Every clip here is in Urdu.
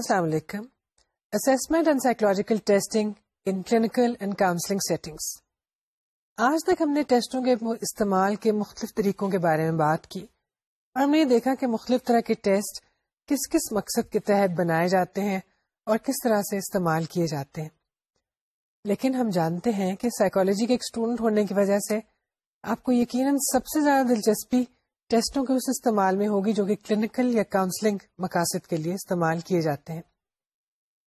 السلام علیکم assessment and psychological testing in clinical and counselling settings آج تک ہم نے ٹیسٹوں کے استعمال کے مختلف طریقوں کے بارے میں بات کی اور ہم نے یہ دیکھا کہ مختلف طرح کے ٹیسٹ کس کس مقصد کے تحت بنائے جاتے ہیں اور کس طرح سے استعمال کیے جاتے ہیں. لیکن ہم جانتے ہیں کہ سائیکولوجی کے ایک اسٹوڈنٹ ہونے کی وجہ سے آپ کو یقیناً سب سے زیادہ دلچسپی ٹیسٹوں کے اس استعمال میں ہوگی جو کہ کلینکل یا کاؤنسلنگ مقاصد کے لیے استعمال کیے جاتے ہیں۔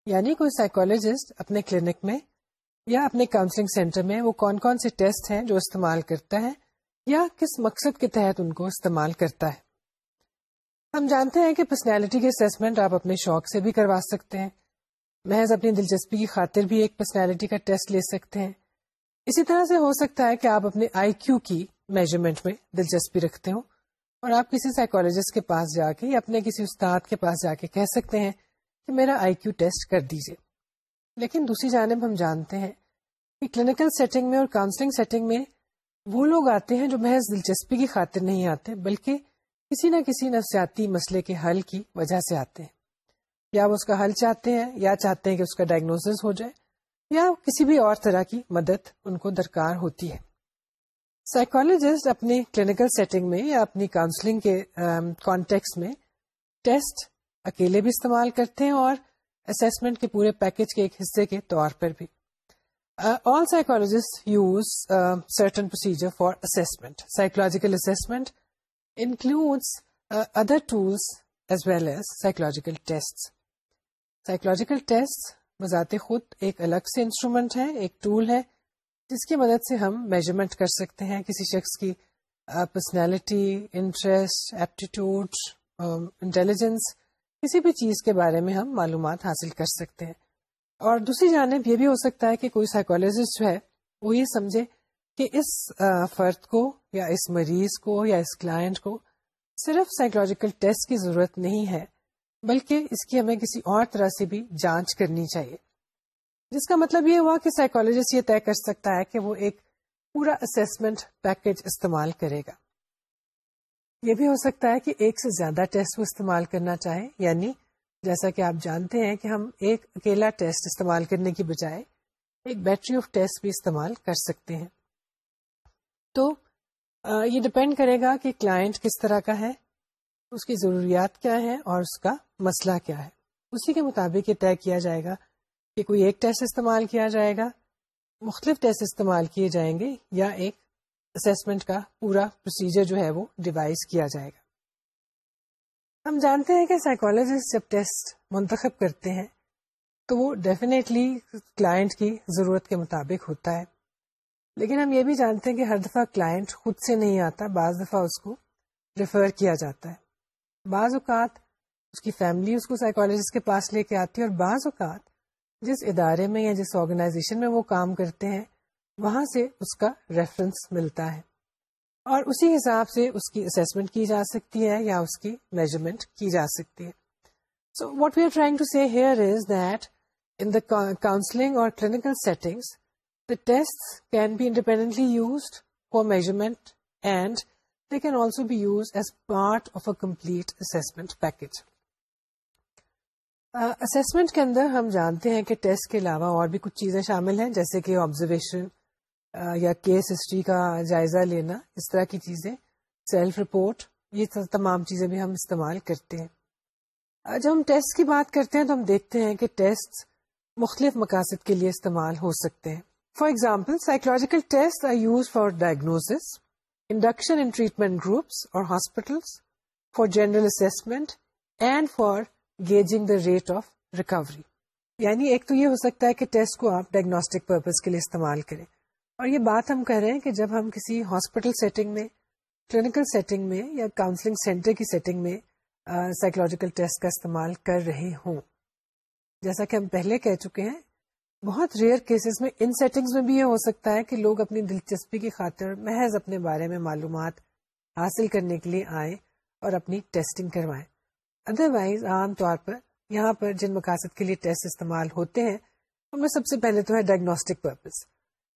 یعنی کوئی سائیکولوجسٹ اپنے کلینک میں یا اپنے کاؤنسلنگ سینٹر میں وہ کون کون سے ٹیسٹ ہیں جو استعمال کرتا ہے یا کس مقصد کے تحت ان کو استعمال کرتا ہے۔ ہم جانتے ہیں کہ پرسنالٹی کے اسسمنٹ آپ اپنے شوق سے بھی کروا سکتے ہیں۔ محض اپنی دلچسپی کی خاطر بھی ایک پرسنالٹی کا ٹیسٹ لے سکتے ہیں۔ اسی طرح سے ہو سکتا ہے کہ آپ اپنے آئی کیو کی میجرمنٹ میں دلچسپی رکھتے ہوں۔ اور آپ کسی سائیکولوجسٹ کے پاس جا کے یا اپنے کسی استاد کے پاس جا کے کہہ سکتے ہیں کہ میرا آئی کیو ٹیسٹ کر دیجیے لیکن دوسری جانب ہم جانتے ہیں کہ کلینکل سیٹنگ میں اور کاؤنسلنگ سیٹنگ میں وہ لوگ آتے ہیں جو محض دلچسپی کی خاطر نہیں آتے، بلکہ کسی نہ کسی نفسیاتی مسئلے کے حل کی وجہ سے آتے ہیں۔ یا وہ اس کا حل چاہتے ہیں، یا چاہتے ہیں کہ اس کا ڈائگنوس ہو جائے، یا کسی بھی اور طرح کی مدد ان کو درکار ہوتی ہے۔ سائیکولوجسٹ اپنی کلینکل سیٹنگ میں یا اپنی کاؤنسلنگ کے um, کانٹیکس میں ٹیسٹ اکیلے بھی استعمال کرتے ہیں اور اسسمنٹ کے پورے پیکج کے ایک حصے کے طور پر بھی۔ All psychologists use certain procedure for assessment psychological assessment includes other tools as well as psychological test psychological test بذات خود ایک الگ سے انسٹرومینٹ ہے، ایک ٹول ہے۔ جس کی مدد سے ہم میجرمنٹ کر سکتے ہیں کسی شخص کی پرسنالٹی انٹرسٹ ایپٹیٹیوڈ انٹیلیجنس کسی بھی چیز کے بارے میں ہم معلومات حاصل کر سکتے ہیں۔ اور دوسری جانب یہ بھی ہو سکتا ہے کہ کوئی سائیکولوجسٹ جو ہے، وہ یہ سمجھے کہ اس فرد کو یا اس مریض کو یا اس کلائنٹ کو صرف سائیکولوجیکل ٹیسٹ کی ضرورت نہیں ہے، بلکہ اس کی ہمیں کسی اور طرح سے بھی جانچ کرنی چاہیے۔ جس کا مطلب یہ ہوا کہ سائیکولوجسٹ یہ طے کر سکتا ہے کہ وہ ایک پورا اسسمنٹ پیکج استعمال کرے گا۔ یہ بھی ہو سکتا ہے کہ ایک سے زیادہ ٹیسٹ وہ استعمال کرنا چاہے یعنی جیسا کہ آپ جانتے ہیں کہ ہم ایک اکیلا ٹیسٹ استعمال کرنے کی بجائے ایک بیٹری آف ٹیسٹ بھی استعمال کر سکتے ہیں۔ تو یہ ڈپینڈ کرے گا کہ کلائنٹ کس طرح کا ہے، اس کی ضروریات کیا ہے اور اس کا مسئلہ کیا ہے۔ اسی کے مطابق یہ طے کیا جائے گا کہ کوئی ایک ٹیسٹ استعمال کیا جائے گا، مختلف ٹیسٹ استعمال کیے جائیں گے یا ایک اسسمنٹ کا پورا پروسیجر جو ہے وہ ڈیوائز کیا جائے گا۔ ہم جانتے ہیں کہ سائیکولوجسٹ جب ٹیسٹ منتخب کرتے ہیں، تو وہ ڈیفینیٹلی کلائنٹ کی ضرورت کے مطابق ہوتا ہے۔ لیکن ہم یہ بھی جانتے ہیں کہ ہر دفعہ کلائنٹ خود سے نہیں آتا، بعض دفعہ اس کو ریفر کیا جاتا ہے۔ بعض اوقات اس کی فیملی اس کو سائیکولوجسٹ کے پاس لے کے آتی ہے اور بعض اوقات جس ادارے میں یا جس آرگنائزیشن میں وہ کام کرتے ہیں، وہاں سے اس کا ریفرنس ملتا ہے۔ اور اسی حساب سے اس کی اسسمنٹ کی جا سکتی ہے یا اس کی میجرمنٹ کی جا سکتی ہے۔ So what we are trying to see here is that in the counselling اور clinical settings the test can be independently used for measurement and they can also be use as part of a complete assessment package assessment کے اندر ہم جانتے ہیں کہ ٹیسٹ کے علاوہ اور بھی کچھ چیزیں شامل ہیں، جیسے کہ آبزرویشن یا کیس ہسٹری کا جائزہ لینا، اس طرح کی چیزیں سیلف رپورٹ یہ تمام چیزیں بھی ہم استعمال کرتے ہیں۔ جب ہم ٹیسٹ کی بات کرتے ہیں تو ہم دیکھتے ہیں کہ ٹیسٹ مختلف مقاصد کے لیے استعمال ہو سکتے ہیں۔ For example psychological test are use for diagnose induction in treatment groups اور hospitals for general assessment and for gauging the rate of recovery یعنی ایک تو یہ ہو سکتا ہے کہ ٹیسٹ کو آپ ڈائگنوسٹک پرپز کے لیے استعمال کریں۔ اور یہ بات ہم کہہ رہے ہیں کہ جب ہم کسی ہاسپٹل سیٹنگ میں کلینکل سیٹنگ میں یا کاؤنسلنگ سینٹر کی سیٹنگ میں سائیکولوجیکل ٹیسٹ کا استعمال کر رہے ہوں۔ جیسا کہ ہم پہلے کہہ چکے ہیں، بہت ریئر کیسز میں ان سیٹنگز میں بھی یہ ہو سکتا ہے کہ لوگ اپنی دلچسپی کی خاطر محض اپنے بارے میں معلومات حاصل کرنے کے لیے آئیں اور اپنی ٹیسٹنگ کروائیں۔ ادر وائز عام طور پر یہاں پر جن مقاصد کے لیے ٹیسٹ استعمال ہوتے ہیں، ان میں سب سے پہلے تو ہے ڈائگنوسٹک پرپز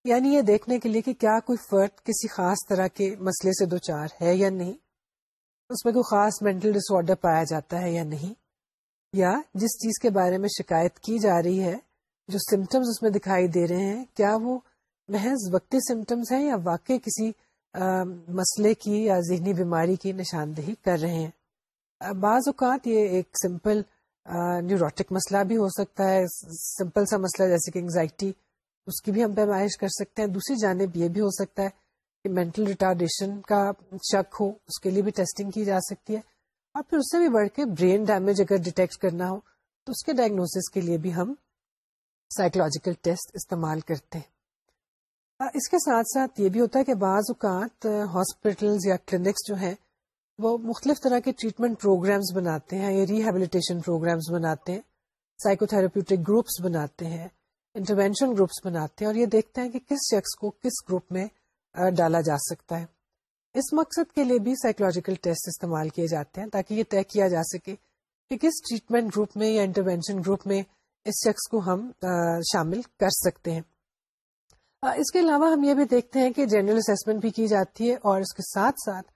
یعنی یہ دیکھنے کے لیے کہ کیا کوئی فرد کسی خاص طرح کے مسئلے سے دو چار ہے یا نہیں؟ اس میں کوئی خاص مینٹل ڈس آرڈر پایا جاتا ہے یا نہیں؟ یا جس چیز کے بارے میں شکایت کی جا رہی ہے، جو سمٹمز اس میں دکھائی دے رہے ہیں، کیا وہ محض وقتی سمٹمز ہیں یا واقع کسی مسئلے کی یا ذہنی بیماری کی نشاندہی کر رہے ہیں؟ بعض اوقات یہ ایک سمپل نیوروٹک مسئلہ بھی ہو سکتا ہے سمپل سا مسئلہ جیسے کہ انگزائٹی اس کی بھی ہم پیمائش کر سکتے ہیں۔ دوسری جانب یہ بھی ہو سکتا ہے کہ مینٹل ریٹارڈیشن کا شک ہو، اس کے لیے بھی ٹیسٹنگ کی جا سکتی ہے۔ اور پھر اس سے بھی بڑھ کے برین ڈیمیج اگر ڈیٹیکٹ کرنا ہو، تو اس کے ڈائگنوسس کے لیے بھی ہم سائیکولوجیکل ٹیسٹ استعمال کرتے ہیں۔ اس کے ساتھ ساتھ یہ بھی ہوتا ہے کہ بعض اوقات ہاسپٹل یا کلینکس جو ہیں وہ مختلف طرح کے ٹریٹمنٹ پروگرامز بناتے ہیں، یا ریہیبلیٹیشن پروگرامز بناتے ہیں سائیکو تھراپیوٹک گروپس بناتے ہیں انٹروینشن گروپس بناتے ہیں، اور یہ دیکھتے ہیں کہ کس شخص کو کس گروپ میں ڈالا جا سکتا ہے۔ اس مقصد کے لیے بھی سائیکولوجیکل ٹیسٹ استعمال کیے جاتے ہیں تاکہ یہ طے کیا جا سکے کہ کس ٹریٹمنٹ گروپ میں یا انٹروینشن گروپ میں اس شخص کو ہم شامل کر سکتے ہیں۔ اس کے علاوہ ہم یہ بھی دیکھتے ہیں کہ جنرل اسسمنٹ بھی کی جاتی ہے اور اس کے ساتھ ساتھ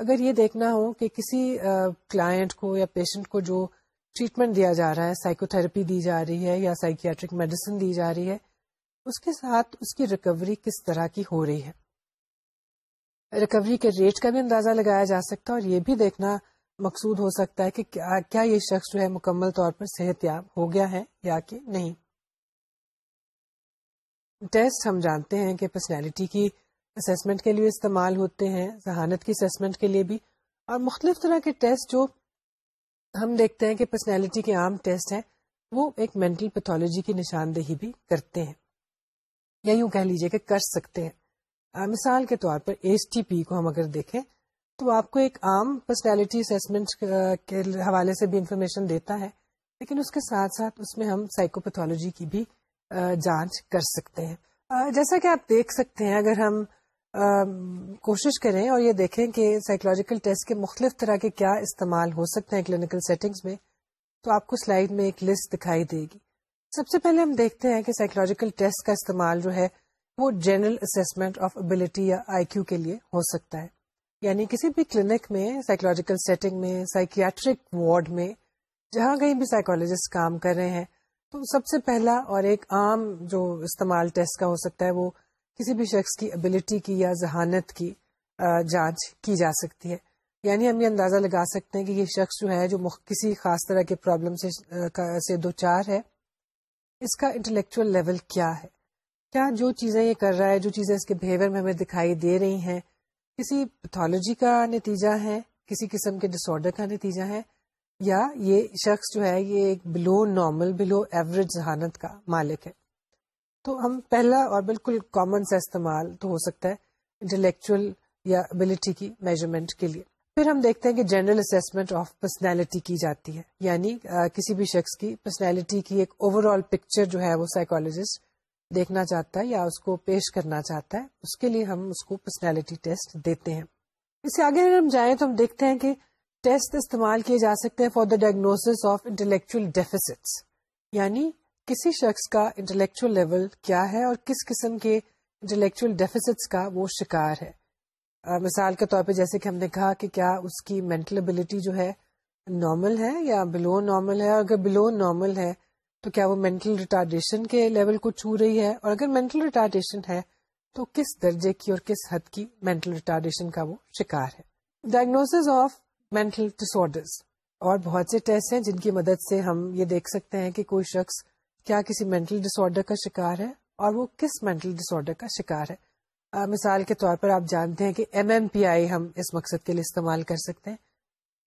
اگر یہ دیکھنا ہو کہ کسی کلائنٹ کو یا پیشنٹ کو جو ٹریٹمنٹ دیا جا رہا ہے سائیکو تھراپی دی جا رہی ہے یا سائکیٹرک میڈیسن دی جا رہی ہے، اس کے ساتھ اس کی ریکوری کس طرح کی ہو رہی ہے؟ ریکوری کے ریٹ کا بھی اندازہ لگایا جا سکتا ہے اور یہ بھی دیکھنا مقصود ہو سکتا ہے کہ کیا یہ شخص جو ہے مکمل طور پر صحت یاب ہو گیا ہے یا کہ نہیں۔ ٹیسٹ ہم جانتے ہیں کہ پرسنالٹی کی اسسمنٹ کے لیے استعمال ہوتے ہیں، ذہانت کی اسسمنٹ کے لیے بھی۔ اور مختلف طرح کے ٹیسٹ جو ہم دیکھتے ہیں کہ پرسنالٹی کے عام ٹیسٹ ہیں، وہ ایک مینٹل پیتھولوجی کی نشاندہی بھی کرتے ہیں۔ یا یوں کہہ لیجیے کہ کر سکتے ہیں۔ مثال کے طور پر ایچ ٹی پی کو ہم اگر دیکھیں، تو آپ کو ایک عام پرسنالٹی اسسمنٹ کے حوالے سے بھی انفارمیشن دیتا ہے، لیکن اس کے ساتھ ساتھ اس میں ہم سائیکوپیتھولوجی کی بھی جانچ کر سکتے ہیں۔ جیسا کہ آپ دیکھ سکتے ہیں، اگر ہم کوشش کریں اور یہ دیکھیں کہ سائیکولوجیکل ٹیسٹ کے مختلف طرح کے کیا استعمال ہو سکتے ہیں کلینکل سیٹنگز میں، تو آپ کو سلائڈ میں ایک لسٹ دکھائی دے گی۔ سب سے پہلے ہم دیکھتے ہیں کہ سائیکولوجیکل ٹیسٹ کا استعمال جو ہے، وہ جنرل اسسمنٹ آف ابلٹی یا آئی کیو کے لیے ہو سکتا ہے۔ یعنی کسی بھی کلینک میں سائیکولوجیکل سیٹنگ میں سائکیٹرک وارڈ میں، جہاں کہیں بھی سائیکولوجسٹ کام کر رہے ہیں، تو سب سے پہلا اور ایک عام جو استعمال ٹیسٹ کا ہو سکتا ہے، وہ کسی بھی شخص کی ابلٹی کی یا ذہانت کی جانچ کی جا سکتی ہے۔ یعنی ہم یہ اندازہ لگا سکتے ہیں کہ یہ شخص جو ہے، جو کسی خاص طرح کے پرابلم سے دو چار ہے، اس کا انٹلیکچل لیول کیا ہے؟ کیا جو چیزیں یہ کر رہا ہے، جو چیزیں اس کے بہیویئر میں ہمیں دکھائی دے رہی ہیں، کسی پیتھولوجی کا نتیجہ ہے، کسی قسم کے ڈس آرڈر کا نتیجہ ہے، یا یہ شخص جو ہے، یہ ایک بلو نارمل بلو ایوریج ذہانت کا مالک ہے؟ تو ہم پہلا اور بالکل کامن سا استعمال تو ہو سکتا ہے انٹلیکچل یا ابلٹی کی میجرمنٹ کے لیے۔ پھر ہم دیکھتے ہیں کہ جنرل اسسمنٹ آف پرسنالٹی کی جاتی ہے۔ یعنی کسی بھی شخص کی پرسنالٹی کی ایک اوور آل پکچر جو ہے وہ سائیکولوجسٹ دیکھنا چاہتا ہے یا اس کو پیش کرنا چاہتا ہے، اس کے لیے ہم اس کو پرسنالٹی ٹیسٹ دیتے ہیں۔ اس سے آگے اگر ہم جائیں تو ہم دیکھتے ہیں کہ ٹیسٹ استعمال کیے جا سکتے ہیں for the diagnose of intellectual deficit یعنی کسی شخص کا انٹلیکچل لیول کیا ہے اور کس قسم کے انٹلیکچل ڈیفیسٹس کا وہ شکار ہے؟ مثال کے طور پہ جیسے کہ ہم نے کہا کہ کیا اس کی مینٹل ابلٹی جو ہے نارمل ہے یا بلو نارمل ہے؟ اگر بلو نارمل ہے تو کیا وہ مینٹل ریٹارڈیشن کے لیول کو چھو رہی ہے؟ اور اگر مینٹل ریٹارڈیشن ہے تو کس درجے کی اور کس حد کی مینٹل ریٹارڈیشن کا وہ شکار ہے؟ ڈائگنوس آف مینٹل ڈسر اور بہت سے ٹیسٹ ہیں جن کی مدد سے ہم یہ دیکھ سکتے ہیں کہ کوئی شخص کیا کسی مینٹل ڈس آرڈر کا شکار ہے اور وہ کس مینٹل ڈس آرڈر کا شکار ہے؟ آ, مثال کے طور پر آپ جانتے ہیں کہ ایم ایم پی آئی ہم اس مقصد کے لیے استعمال کر سکتے ہیں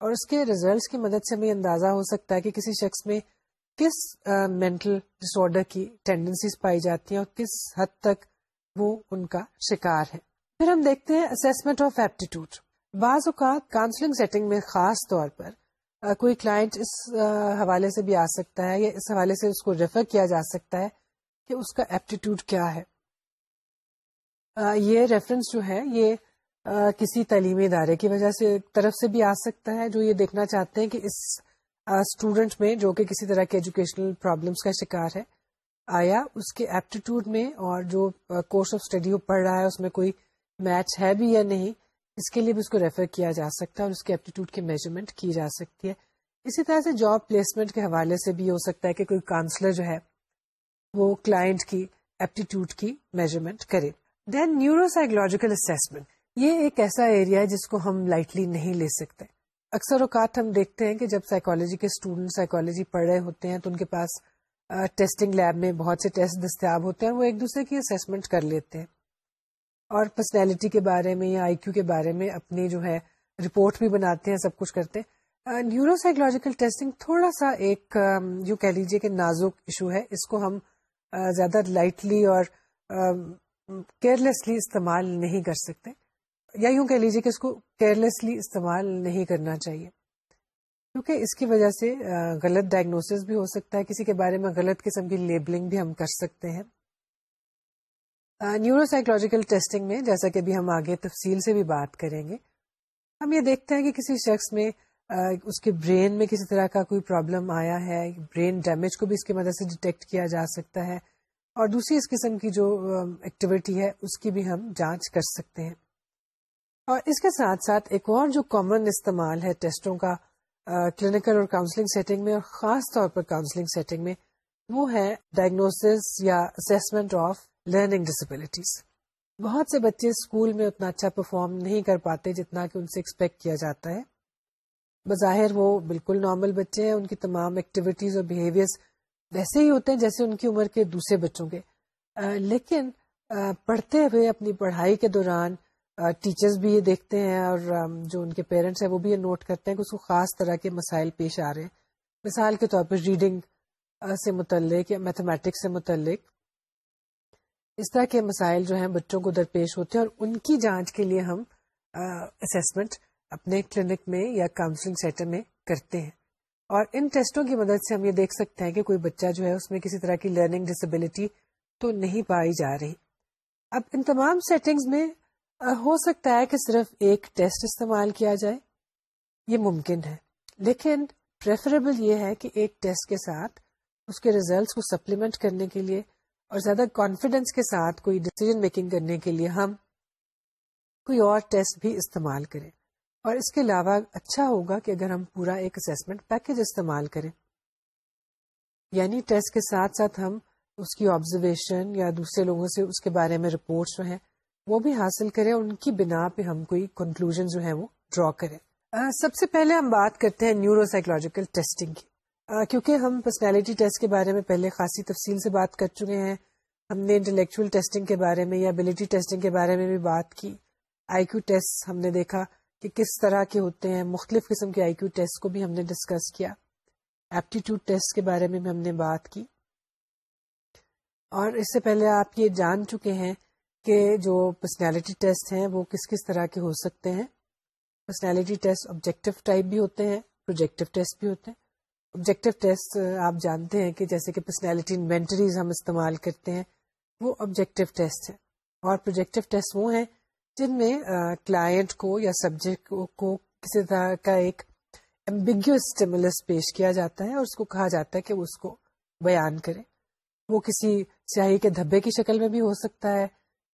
اور اس کے ریزلٹس کی مدد سے ہمیں اندازہ ہو سکتا ہے کہ کسی شخص میں کس مینٹل ڈس آرڈر کی ٹینڈنسیز پائی جاتی ہیں اور کس حد تک وہ ان کا شکار ہے۔ پھر ہم دیکھتے ہیں اسسمنٹ آف ایپٹیٹیوڈ بعض اوقات کاؤنسلنگ سیٹنگ میں خاص طور پر کوئی کلائنٹ اس حوالے سے بھی آ سکتا ہے یا اس حوالے سے اس کو ریفر کیا جا سکتا ہے کہ اس کا ایپٹیٹیوڈ کیا ہے۔ یہ ریفرنس جو ہے، یہ کسی تعلیمی ادارے کی وجہ سے طرف سے بھی آ سکتا ہے، جو یہ دیکھنا چاہتے ہیں کہ اس اسٹوڈینٹ میں جو کہ کسی طرح کے ایجوکیشنل پرابلمس کا شکار ہے، آیا اس کے ایپٹیٹیوڈ میں اور جو کورس آف اسٹڈی وہ پڑھ رہا ہے، اس میں کوئی میچ ہے بھی یا نہیں۔ اس کے لیے بھی اس کو ریفر کیا جا سکتا ہے اور اس کے ایپٹیٹیوڈ کی میجرمنٹ کی جا سکتی ہے۔ اسی طرح سے جاب پلیسمنٹ کے حوالے سے بھی ہو سکتا ہے کہ کوئی کاؤنسلر جو ہے وہ کلائنٹ کی ایپٹیٹیوڈ کی میجرمنٹ کرے۔ دین نیورو سائیکولوجیکل اسسمنٹ یہ ایک ایسا ایریا ہے جس کو ہم لائٹلی نہیں لے سکتے۔ اکثر اوقات ہم دیکھتے ہیں کہ جب سائیکولوجی کے اسٹوڈینٹ سائیکولوجی پڑھ رہے ہوتے ہیں تو ان کے پاس ٹیسٹنگ لیب میں بہت سے ٹیسٹ دستیاب ہوتے ہیں، وہ ایک دوسرے کی اسسمنٹ کر لیتے ہیں۔ اور پرسنالٹی کے بارے میں یا آئی کیو کے بارے میں اپنی جو ہے رپورٹ بھی بناتے ہیں، سب کچھ کرتے ہیں۔ نیورو سائیکولوجیکل ٹیسٹنگ تھوڑا سا ایک یوں کہہ لیجیے کہ نازک ایشو ہے۔ اس کو ہم زیادہ لائٹلی اور کیئرلیسلی استعمال نہیں کر سکتے۔ یا یوں کہہ لیجیے کہ اس کو کیئرلیسلی استعمال نہیں کرنا چاہیے۔ کیونکہ اس کی وجہ سے غلط ڈائگنوسس بھی ہو سکتا ہے۔ کسی کے بارے میں غلط قسم کی لیبلنگ بھی ہم کر سکتے ہیں۔ نیورو سائیکولوجیکل ٹیسٹنگ میں، جیسا کہ ابھی ہم آگے تفصیل سے بھی بات کریں گے۔ ہم یہ دیکھتے ہیں کہ کسی شخص میں اس کے برین میں کسی طرح کا کوئی پرابلم آیا ہے برین ڈیمیج کو بھی اس کی مدد سے ڈیٹیکٹ کیا جا سکتا ہے۔ اور دوسری اس قسم کی جو ایکٹیویٹی ہے، اس کی بھی ہم جانچ کر سکتے ہیں۔ اور اس کے ساتھ ساتھ ایک اور جو کامن استعمال ہے ٹیسٹوں کا کلینکل اور کاؤنسلنگ سیٹنگ میں، اور خاص طور پر کاؤنسلنگ سیٹنگ میں، وہ ہے ڈائگنوس یا اسسمنٹ آف لرننگ ڈسبلٹیز بہت سے بچے اسکول میں اتنا اچھا پرفارم نہیں کر پاتے جتنا کہ ان سے ایکسپیکٹ کیا جاتا ہے۔ بظاہر وہ بالکل نارمل بچے ہیں، ان کی تمام ایکٹیویٹیز اور بہیویئر ویسے ہی ہوتے ہیں جیسے ان کی عمر کے دوسرے بچوں کے۔ لیکن پڑھتے ہوئے اپنی پڑھائی کے دوران ٹیچرز بھی یہ دیکھتے ہیں اور جو ان کے پیرنٹس ہیں وہ بھی یہ نوٹ کرتے ہیں کہ اس کو خاص طرح کے مسائل پیش آ رہے ہیں۔ مثال کے طور پر ریڈنگ سے متعلق یا میتھمیٹکس سے متعلق۔ اس طرح کے مسائل جو ہیں بچوں کو درپیش ہوتے ہیں اور ان کی جانچ کے لیے ہم اسسمنٹ اپنے کلینک میں یا کاؤنسلنگ سینٹر میں کرتے ہیں۔ اور ان ٹیسٹوں کی مدد سے ہم یہ دیکھ سکتے ہیں کہ کوئی بچہ جو ہے اس میں کسی طرح کی لرننگ ڈسبلٹی تو نہیں پائی جا رہی۔ اب ان تمام سیٹنگز میں ہو سکتا ہے کہ صرف ایک ٹیسٹ استعمال کیا جائے۔ یہ ممکن ہے۔ لیکن پریفریبل یہ ہے کہ ایک ٹیسٹ کے ساتھ اس کے ریزلٹس کو سپلیمنٹ کرنے کے لیے اور زیادہ کانفیڈینس کے ساتھ کوئی ڈسیزن میکنگ کرنے کے لیے ہم کوئی اور ٹیسٹ بھی استعمال کریں۔ اور اس کے علاوہ اچھا ہوگا کہ اگر ہم پورا ایک اسسمنٹ پیکج استعمال کریں۔ یعنی ٹیسٹ کے ساتھ ساتھ ہم اس کی آبزرویشن یا دوسرے لوگوں سے اس کے بارے میں رپورٹس جو ہیں، وہ بھی حاصل کریں۔ ان کی بنا پہ ہم کوئی کنکلوژ جو ہے وہ ڈرا کریں۔ سب سے پہلے ہم بات کرتے ہیں نیورو سائیکولوجیکل ٹیسٹنگ کی۔ کیونکہ ہم پرسنالٹی ٹیسٹ کے بارے میں پہلے خاصی تفصیل سے بات کر چکے ہیں۔ ہم نے انٹلیکچوئل ٹیسٹنگ کے بارے میں یا ابلیٹی ٹیسٹنگ کے بارے میں بھی بات کی۔ آئی کیو ٹیسٹ ہم نے دیکھا کہ کس طرح کے ہوتے ہیں۔ مختلف قسم کے آئی کیو ٹیسٹ کو بھی ہم نے ڈسکس کیا۔ ایپٹیٹیوڈ ٹیسٹ کے بارے میں بھی ہم نے بات کی۔ اور اس سے پہلے آپ یہ جان چکے ہیں کہ جو پرسنالٹی ٹیسٹ ہیں وہ کس کس طرح کے ہو سکتے ہیں۔ پرسنالٹی ٹیسٹ آبجیکٹو ٹائپ بھی ہوتے ہیں پروجیکٹو ٹیسٹ بھی ہوتے ہیں۔ آبجیکٹو ٹیسٹ uh, آپ جانتے ہیں کہ جیسے کہ پرسنالٹی انوینٹریز ہم استعمال کرتے ہیں، وہ آبجیکٹو ٹیسٹ ہے اور پروجیکٹو ٹیسٹ وہ ہیں جن میں uh, کلائنٹ کو یا سبجیکٹ کو کسی طرح کا ایک ایمبیگیوس اسٹیمولس پیش کیا جاتا ہے اور اس کو کہا جاتا ہے کہ وہ اس کو بیان کرے۔ وہ کسی سیاہی کے دھبے کی شکل میں بھی ہو سکتا ہے،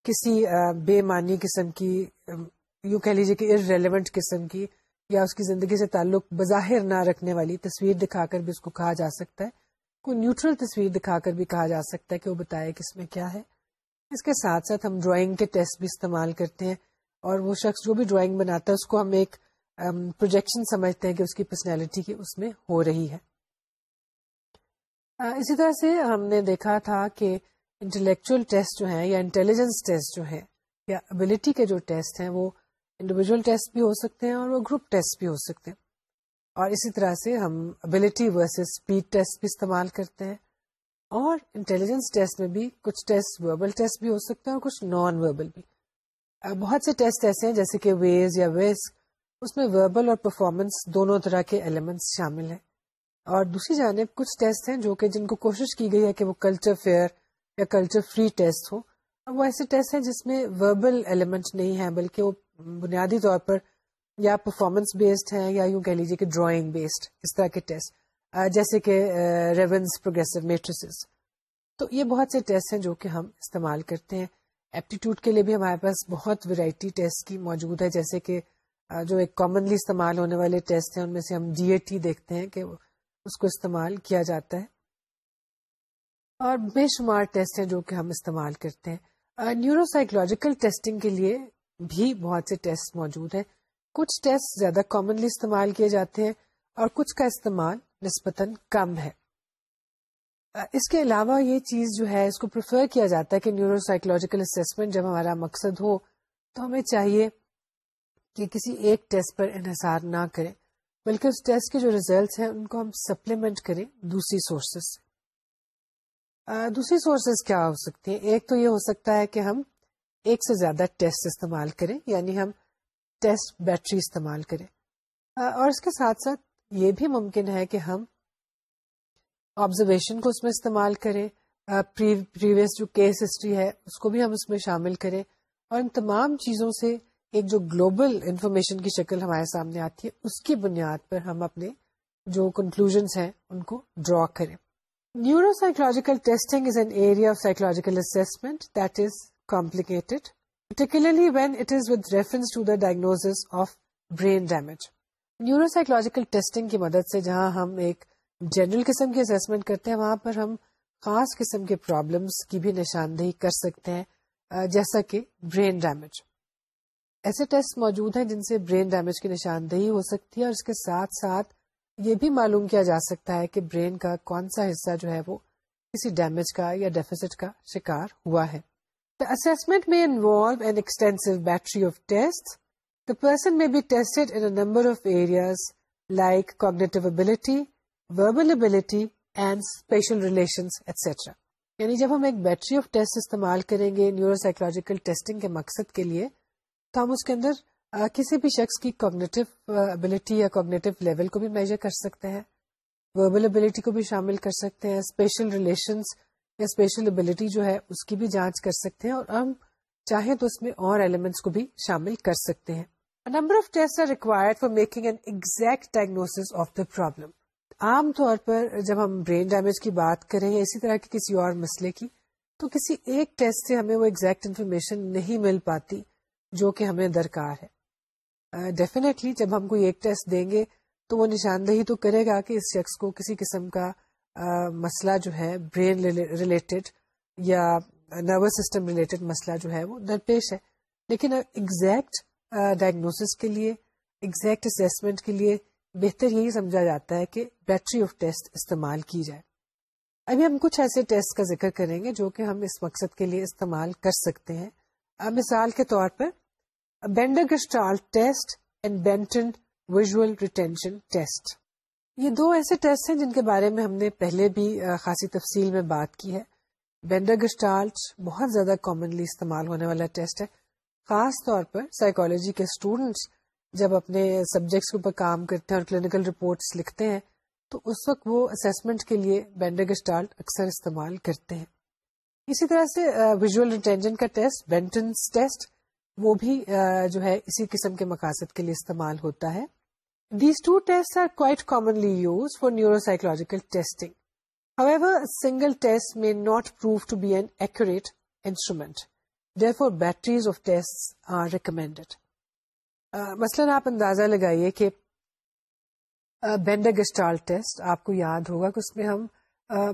کسی uh, بے معنی قسم کی um, یوں کہہ لیجیے کہ ارریلیونٹ قسم کی یا اس کی زندگی سے تعلق بظاہر نہ رکھنے والی تصویر دکھا کر بھی اس کو کہا جا سکتا ہے۔ کوئی نیوٹرل تصویر دکھا کر بھی کہا جا سکتا ہے کہ وہ بتائے کہ اس میں کیا ہے۔ اس کے ساتھ ساتھ ہم ڈرائنگ کے ٹیسٹ بھی استعمال کرتے ہیں اور وہ شخص جو بھی ڈرائنگ بناتا ہے، اس کو ہم ایک پروجیکشن سمجھتے ہیں کہ اس کی پرسنالٹی کی اس میں ہو رہی ہے۔ اسی طرح سے ہم نے دیکھا تھا کہ انٹلیکچوئل ٹیسٹ جو ہیں یا انٹیلیجنس ٹیسٹ جو ہے یا ابلٹی کے جو ٹیسٹ ہیں وہ انڈیویجل ٹیسٹ بھی ہو سکتے ہیں اور وہ گروپ ٹیسٹ بھی ہو سکتے ہیں۔ اور اسی طرح سے ہم ابلٹی ورسز اسپیڈ ٹیسٹ بھی استعمال کرتے ہیں۔ اور انٹیلیجنس ٹیسٹ میں بھی کچھ ٹیسٹ وربل ٹیسٹ بھی ہو سکتے ہیں اور کچھ نان وربل بھی بہت سے ٹیسٹ ایسے ہیں جیسے کہ ویز یا ویس اس میں وربل اور پرفارمنس دونوں طرح کے ایلیمنٹس شامل ہیں۔ اور دوسری جانب کچھ ٹیسٹ ہیں جو کہ جن کو کوشش کی گئی ہے کہ وہ کلچر فیئر یا کلچر فری ٹیسٹ ہو۔ وہ ایسے ٹیسٹ ہیں جس میں وربل ایلیمنٹ نہیں ہے بلکہ وہ بنیادی طور پر یا پرفارمنس بیسڈ ہیں یا یوں کہہ لیجیے کہ ڈرائنگ بیسڈ اس طرح کے ٹیسٹ جیسے کہ ریونس پروگرسو میٹریسز تو یہ بہت سے ٹیسٹ ہیں جو کہ ہم استعمال کرتے ہیں۔ ایپٹیٹیوڈ کے لیے بھی ہمارے پاس بہت ورائٹی ٹیسٹ کی موجود ہے، جیسے کہ جو ایک کامنلی استعمال ہونے والے ٹیسٹ ہیں، ان میں سے ہم ڈی اے ٹی دیکھتے ہیں کہ اس کو استعمال کیا جاتا ہے۔ اور بے شمار ٹیسٹ ہیں جو کہ ہم استعمال کرتے ہیں۔ نیورو سائیکولوجیکل ٹیسٹنگ کے لیے بھی بہت سے ٹیسٹ موجود ہیں۔ کچھ ٹیسٹ زیادہ کامنلی استعمال کیے جاتے ہیں اور کچھ کا استعمال نسبتاً کم ہے۔ اس کے علاوہ یہ چیز جو ہے، اس کو پریفر کیا جاتا ہے کہ نیورو سائیکولوجیکل اسسمنٹ جب ہمارا مقصد ہو، تو ہمیں چاہیے کہ کسی ایک ٹیسٹ پر انحصار نہ کریں، بلکہ اس ٹیسٹ کے جو ریزلٹس ہیں، ان کو ہم سپلیمنٹ کریں دوسری سورسز سے دوسری سورسز کیا ہو سکتی ہیں؟ ایک تو یہ ہو سکتا ہے کہ ہم ایک سے زیادہ ٹیسٹ استعمال کریں یعنی ہم ٹیسٹ بیٹری استعمال کریں۔ اور اس کے ساتھ ساتھ یہ بھی ممکن ہے کہ ہم آبزرویشن کو اس میں استعمال کریں۔ پریویس جو کیس ہسٹری ہے، اس کو بھی ہم اس میں شامل کریں۔ اور ان تمام چیزوں سے ایک جو گلوبل انفارمیشن کی شکل ہمارے سامنے آتی ہے، اس کی بنیاد پر ہم اپنے جو کنکلوژ ہیں، ان کو ڈرا کریں۔ Neuropsychological testing is an area of psychological assessment that is complicated particularly when it is with reference to the diagnose of brain damage neuropsychological testing کی مدد سے جہاں ہم ایک جنرل قسم کی اسسمنٹ کرتے ہیں، وہاں پر ہم خاص قسم کے پرابلمس کی بھی نشاندہی کر سکتے ہیں جیسا کہ برین ڈیمیج ایسے ٹیسٹ موجود ہیں جن سے برین ڈیمیج کی نشاندہی ہو سکتی ہے اور اس کے ساتھ ساتھ یہ بھی معلوم کیا جا سکتا ہے کہ برین کا کون سا حصہ جو ہے وہ کسی ڈیمیج کا یا ڈیفیسٹ کا شکار ہوا ہے۔ The assessment may involve an extensive battery of test the person may be test in number of areas like cognitive ability verbal ability and spatial relations et cetera یعنی جب ہم ایک بیٹری آف ٹیسٹ استعمال کریں گے نیورو سائیکولوجیکل ٹیسٹنگ کے مقصد کے لیے، تو ہم اس کے اندر کسی بھی شخص کی کوگنیٹو ابلٹی یا کوگنیٹو لیول کو بھی میجر کر سکتے ہیں۔ وربل ابلٹی کو بھی شامل کر سکتے ہیں۔ اسپیشل ریلیشنس یا اسپیشل ابلٹی جو ہے، اس کی بھی جانچ کر سکتے ہیں اور ہم چاہیں تو اس میں اور ایلیمنٹس کو بھی شامل کر سکتے ہیں۔ Number of test are required for making an exact diagnose of the problem عام طور پر جب ہم برین ڈیمیج کی بات کریں یا اسی طرح کے کسی اور مسئلے کی، تو کسی ایک ٹیسٹ سے ہمیں وہ ایگزیکٹ انفارمیشن نہیں مل پاتی جو کہ ہمیں درکار ہے۔ ڈیفینیٹلی جب ہم کوئی ایک ٹیسٹ دیں گے تو وہ نشاندہی تو کرے گا کہ اس شخص کو کسی قسم کا مسئلہ جو ہے برین ریلیٹڈ یا نروس سسٹم ریلیٹڈ مسئلہ جو ہے، وہ درپیش ہے۔ لیکن ایگزیکٹ ڈائگنوسس کے لیے ایگزیکٹ اسسمنٹ کے لیے بہتر یہی سمجھا جاتا ہے کہ بیٹری آف ٹیسٹ استعمال کی جائے۔ ابھی ہم کچھ ایسے ٹیسٹ کا ذکر کریں گے جو کہ ہم اس مقصد کے لیے استعمال کر سکتے ہیں۔ مثال کے طور پر Bender Gestalt test and Benton visual retention test یہ دو ایسے ٹیسٹ ہیں جن کے بارے میں ہم نے پہلے بھی خاصی تفصیل میں بات کی ہے۔ بینڈرگسٹالٹ بہت زیادہ کامنلی استعمال ہونے والا ٹیسٹ ہے۔ خاص طور پر سائیکولوجی کے اسٹوڈینٹس جب اپنے سبجیکٹس کے اوپر کام کرتے ہیں اور کلینکل رپورٹس لکھتے ہیں، تو اس وقت وہ اسسمنٹ کے لیے بینڈرگسٹال اکثر استعمال کرتے ہیں۔ اسی طرح سے ویژل انٹینجن کا ٹیسٹ بینٹنس ٹیسٹ وہ بھی جو ہے اسی قسم کے مقاصد کے لیے استعمال ہوتا ہے these two test are quite commonly use for neuropsychological testing However, a single test may not prove to be an accurate instrument. Therefore, batteries of tests are recommended. مثلاً آپ اندازہ لگائیے کہ بینڈر ٹیسٹ آپ کو یاد ہوگا کہ اس میں ہم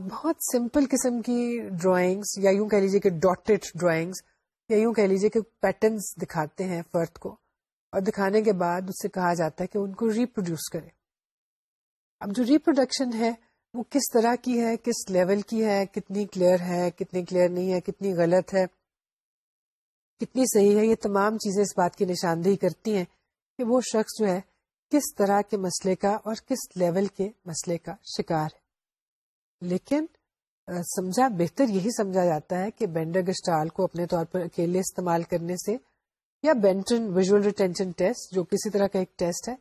بہت سمپل قسم کی ڈرائنگس یا یوں کہہ لیجیے کہ ڈاٹڈ ڈرائنگس یا یوں کہہ لیجیے کہ پیٹرنس دکھاتے ہیں فرد کو اور دکھانے کے بعد اس سے کہا جاتا ہے کہ ان کو ریپروڈیوس کرے اب جو ریپروڈکشن ہے وہ کس طرح کی ہے، کس لیول کی ہے، کتنی کلیئر ہے، کتنی کلیئر نہیں ہے، کتنی غلط ہے، کتنی صحیح ہے، یہ تمام چیزیں اس بات کی نشاندہی کرتی ہیں کہ وہ شخص جو ہے کس طرح کے مسئلے کا اور کس لیول کے مسئلے کا شکار ہے۔ لیکن سمجھا؟ بہتر یہی سمجھا جاتا ہے کہ بینڈر گسٹال کو اپنے طور پر اکیلے استعمال کرنے سے، یا بینٹن ویژل ریٹینشن ٹیسٹ، جو کسی طرح کا ایک ٹیسٹ ہے،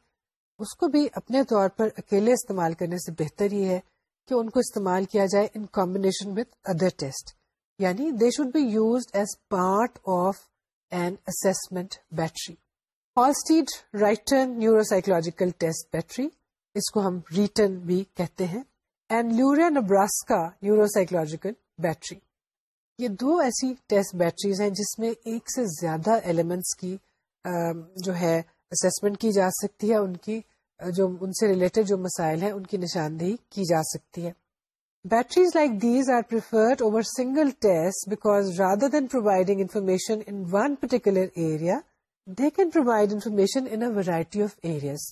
اس کو بھی اپنے طور پر اکیلے استعمال کرنے سے بہتر یہ ہے کہ ان کو استعمال کیا جائے in combination with other test یعنی they should be use as part of an assessment battery Halstead Reitan neuropsychological test battery اس کو ہم ریٹن بھی کہتے ہیں۔ And Luria Nebraska neuropsychological battery یہ دو ایسی ٹیسٹ بیٹریز ہیں جس میں ایک سے زیادہ ایلیمنٹس کی جو ہے اسسمنٹ کی جا سکتی ہے، ان کی، جو ان سے ریلیٹڈ جو مسائل ہیں، ان کی نشاندہی کی جا سکتی ہے۔ Batteries like these are preferred over single test because rather than providing information in one particular area they can provide information in variety of areas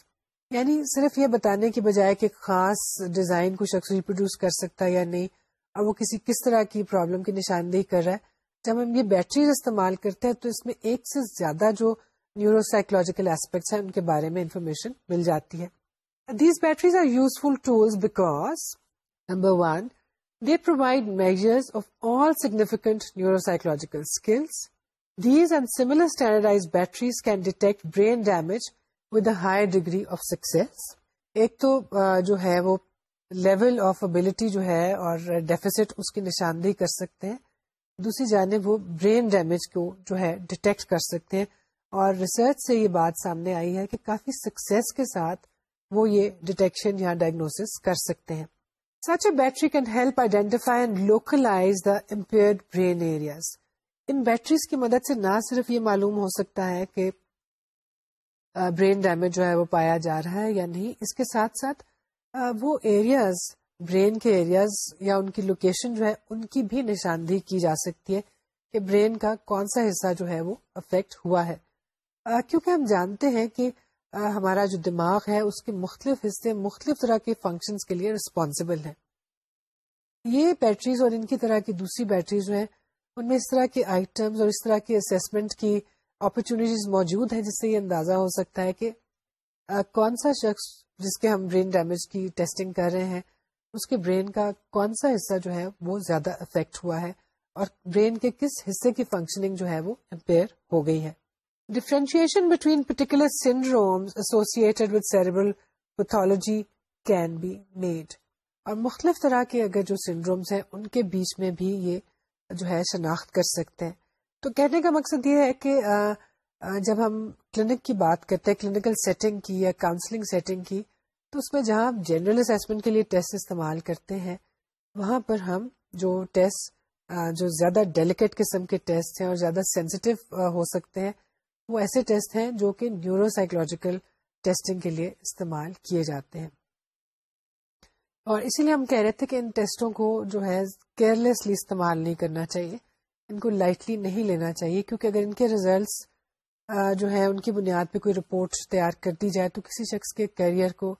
یعنی صرف یہ بتانے کی بجائے کہ خاص ڈیزائن کو شخص ریپروڈیوس کر سکتا ہے یا نہیں، اور وہ کسی کس طرح کی پرابلم کی نشاندہی کر رہا ہے۔ جب ہم یہ بیٹریز استعمال کرتے ہیں تو اس میں ایک سے زیادہ جو نیورو سائیکولوجیکل ایسپیکٹس ہیں، ان کے بارے میں انفارمیشن مل جاتی ہے۔ These batteries are useful tools because number one they provide measures of all significant neuropsychological skills these and similar standardised batteries can detect brain damage with a higher degree of success ایک تو جو ہے وہ لیول آف ابلٹی جو ہے اور ڈیفیسٹ اس کی نشاندہی کر سکتے ہیں۔ دوسری جانب وہ برین ڈیمیج کو جو ہے ڈیٹیکٹ کر سکتے ہیں۔ اور ریسرچ سے یہ بات سامنے آئی ہے کہ کافی سکسیس کے ساتھ وہ یہ ڈیٹیکشن یا ڈائگنوس کر سکتے ہیں۔ Such a battery can help identify and localise the impaired brain areas in batteries کی مدد سے نہ صرف یہ معلوم ہو سکتا ہے کہ برین ڈیمیج جو ہے وہ پایا جا رہا ہے یا نہیں، اس کے ساتھ ساتھ وہ ایریاز برین کے ایریاز یا ان کی لوکیشن جو ہے، ان کی بھی نشاندہی کی جا سکتی ہے کہ برین کا کون سا حصہ جو ہے وہ افیکٹ ہوا ہے۔ کیونکہ ہم جانتے ہیں کہ ہمارا جو دماغ ہے، اس کے مختلف حصے مختلف طرح کے فنکشنز کے لیے ریسپانسبل ہیں۔ یہ بیٹریز اور ان کی طرح کی دوسری بیٹریز جو ہیں، ان میں اس طرح کے آئٹمس اور اس طرح کی اسسمنٹ کی اپرچونیٹیز موجود ہیں جس سے یہ اندازہ ہو سکتا ہے کہ کون سا شخص جس کے ہم برین ڈیمیج کی ٹیسٹنگ کر رہے ہیں، اس کے برین کا کون سا حصہ جو ہے وہ زیادہ افیکٹ ہوا ہے اور برین کے کس حصے کی فنکشننگ جو ہے وہ امپیئر ہو گئی ہے۔ Differentiation between particular syndromes associated with cerebral pathology can be made اور مختلف طرح کے اگر جو سنڈرومس ہیں، ان کے بیچ میں بھی یہ جو ہے شناخت کر سکتے ہیں۔ تو کہنے کا مقصد یہ ہے کہ جب ہم کلینک کی بات کرتے ہیں، کلینکل سیٹنگ کی یا کاؤنسلنگ سیٹنگ کی، تو اس میں جہاں جنرل اسسمنٹ کے لیے ٹیسٹ استعمال کرتے ہیں، وہاں پر ہم جو ٹیسٹ جو زیادہ ڈیلیکیٹ قسم کے ٹیسٹ ہیں اور زیادہ سینسیٹیو ہو سکتے ہیں، وہ ایسے ٹیسٹ ہیں جو کہ نیورو سائیکولوجیکل ٹیسٹنگ کے لیے استعمال کیے جاتے ہیں۔ اور اسی لیے ہم کہہ رہے تھے کہ ان ٹیسٹوں کو جو ہے کیئرلیسلی استعمال نہیں کرنا چاہیے۔ ان کو لائٹلی نہیں لینا چاہیے، کیونکہ اگر ان کے ریزلٹس جو ہے ان کی بنیاد پہ کوئی رپورٹ تیار کر دی جائے تو کسی شخص کے کیریئر کو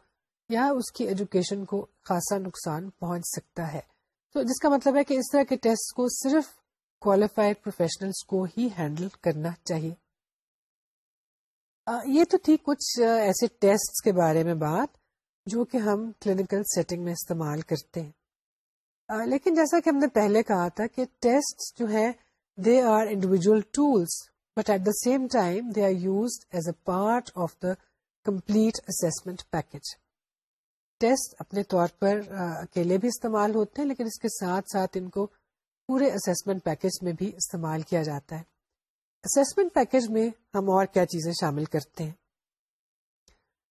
یا اس کی ایجوکیشن کو خاصا نقصان پہنچ سکتا ہے۔ تو جس کا مطلب ہے کہ اس طرح کے ٹیسٹ کو صرف کوالیفائڈ پروفیشنلس کو ہی ہینڈل کرنا چاہیے۔ یہ تو تھی کچھ ایسے ٹیسٹ کے بارے میں بات جو کہ ہم کلینکل سیٹنگ میں استعمال کرتے ہیں۔ لیکن جیسا کہ ہم نے پہلے کہا تھا کہ ٹیسٹ جو ہے they are individual tools but at the same time they are use as a part of the complete assessment package test اپنے طور پر اکیلے بھی استعمال ہوتے ہیں، لیکن اس کے ساتھ ساتھ ان کو پورے اسسمنٹ پیکج میں بھی استعمال کیا جاتا ہے۔ اسسمنٹ پیکج میں ہم اور کیا چیزیں شامل کرتے ہیں؟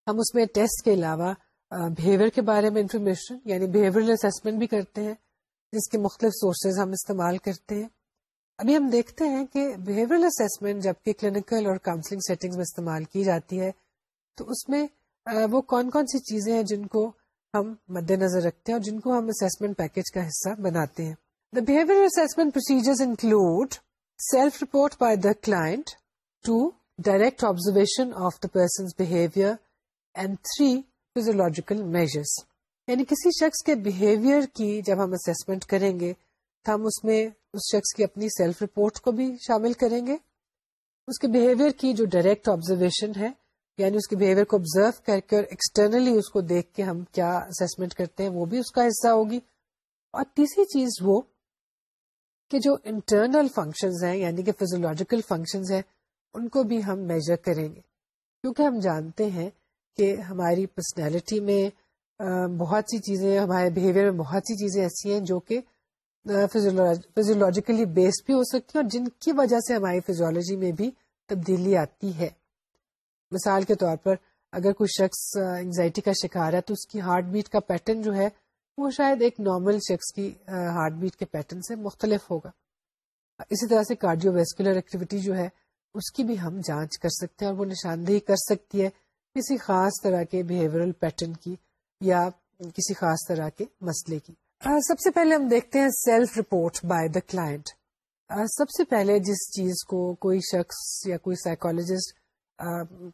ہم اس میں ٹیسٹ کے علاوہ بہیویئر کے بارے میں انفارمیشن یعنی بہیویئر اسسمنٹ بھی کرتے ہیں۔ جس کے مختلف سورسز ہم استعمال کرتے ہیں۔ ابھی ہم دیکھتے ہیں کہ بہیویئر اسسمنٹ جبکہ کلینکل اور کاؤنسلنگ سیٹنگ میں استعمال کی جاتی ہے، تو اس میں وہ کون کون سی چیزیں ہیں جن کو ہم مد نظر رکھتے ہیں اور جن کو ہم اسسمنٹ پیکج کا حصہ بناتے ہیں۔ The behaviour assessment procedure include self report by the client to direct observation of the person's behaviour and three physiological measures یعنی کسی شخص کے بہیویئر کی جب ہم اسسمنٹ کریں گے، تو ہم اس میں اس شخص کی اپنی سیلف رپورٹ کو بھی شامل کریں گے۔ اس کے بہیویئر کی جو ڈائریکٹ آبزرویشن ہے یعنی اس کے بہیویئر کو آبزرو کر کے اور ایکسٹرنلی اس کو دیکھ کے ہم کیا اسسمنٹ کرتے ہیں، وہ بھی اس کا حصہ ہوگی۔ اور تیسری چیز وہ کہ جو انٹرنل فنکشنز ہیں یعنی کہ فیزولوجیکل فنکشنز ہیں، ان کو بھی ہم میجر کریں گے۔ کیونکہ ہم جانتے ہیں کہ ہماری پرسنالٹی میں بہت سی چیزیں، ہمارے بہیویئر میں بہت سی چیزیں ایسی ہیں جو کہ فیزولوجیکلی بیسڈ بھی ہو سکتی ہیں اور جن کی وجہ سے ہماری فیزولوجی میں بھی تبدیلی آتی ہے۔ مثال کے طور پر، اگر کوئی شخص انگزائٹی کا شکار ہے تو اس کی ہارٹ بیٹ کا پیٹرن جو ہے، وہ شاید ایک نارمل شخص کی ہارٹ بیٹ کے پیٹرن سے مختلف ہوگا۔ اسی طرح سے کارڈیو ویسکولر ایکٹیویٹی جو ہے، اس کی بھی ہم جانچ کر سکتے ہیں اور وہ نشاندہی کر سکتی ہے کسی خاص طرح کے بہیورل پیٹرن کی۔ یا کسی خاص طرح کے مسئلے کی۔ سب سے پہلے ہم دیکھتے ہیں self report by the client سب سے پہلے جس چیز کو کوئی شخص یا کوئی سائیکولوجسٹ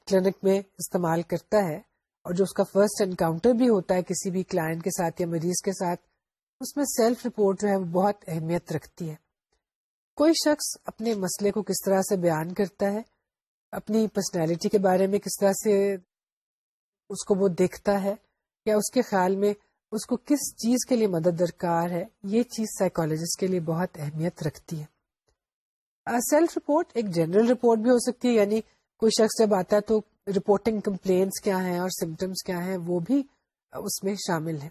کلینک میں استعمال کرتا ہے اور جو اس کا فرسٹ انکاؤنٹر بھی ہوتا ہے کسی بھی کلائنٹ کے ساتھ یا مریض کے ساتھ، اس میں سیلف رپورٹ جو ہے وہ بہت اہمیت رکھتی ہے۔ کوئی شخص اپنے مسئلے کو کس طرح سے بیان کرتا ہے، اپنی پرسنالٹی کے بارے میں کس طرح سے اس کو وہ دیکھتا ہے یا اس کے خیال میں اس کو کس چیز کے لیے مدد درکار ہے؟ یہ چیز سائیکولوجسٹ کے لیے بہت اہمیت رکھتی ہے۔ سیلف رپورٹ ایک جنرل رپورٹ بھی ہو سکتی ہے یعنی کوئی شخص جب آتا ہے تو رپورٹنگ کمپلینس کیا ہیں اور سمٹمس کیا ہیں، وہ بھی اس میں شامل ہے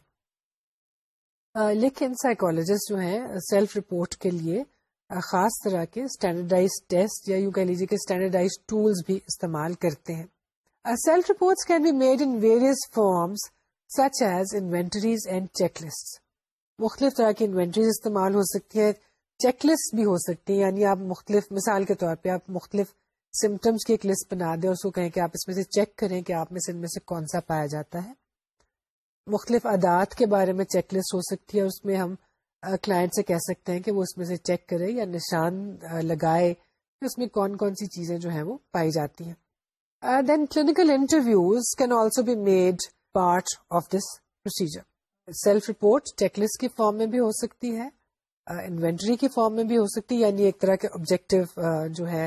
لیکن سائیکولوجسٹ جو ہیں سیلف رپورٹ کے لیے خاص طرح کے اسٹینڈرڈائز ٹیسٹ یا یو کہہ لیجیے کہ اسٹینڈرڈائز ٹولس بھی استعمال کرتے ہیں۔ Self reports can be made in various forms such as inventories and checklist مختلف طرح کی انوینٹریز استعمال ہو سکتی ہے چیک لسٹ بھی ہو سکتی ہے یعنی آپ مختلف، مثال کے طور پہ آپ مختلف سمٹمس کی ایک لسٹ بنا دیں اور اس کو کہیں کہ آپ اس میں سے چیک کریں کہ آپ میں سے ان میں سے کون سا پایا جاتا ہے۔ مختلف عادات کے بارے میں چیک لسٹ ہو سکتی ہے، اس میں ہم کلائنٹ سے کہہ سکتے ہیں کہ وہ اس میں سے چیک کرے یا نشان لگائے کہ اس میں کون کون سی چیزیں جو ہیں وہ پائی جاتی ہیں۔ Then clinical interviews can also be made part of this procedure self report checklist کی فارم میں بھی ہو سکتی ہے انوینٹری کی فارم میں بھی ہو سکتی ہے یعنی ایک طرح کے آبجیکٹو جو ہے،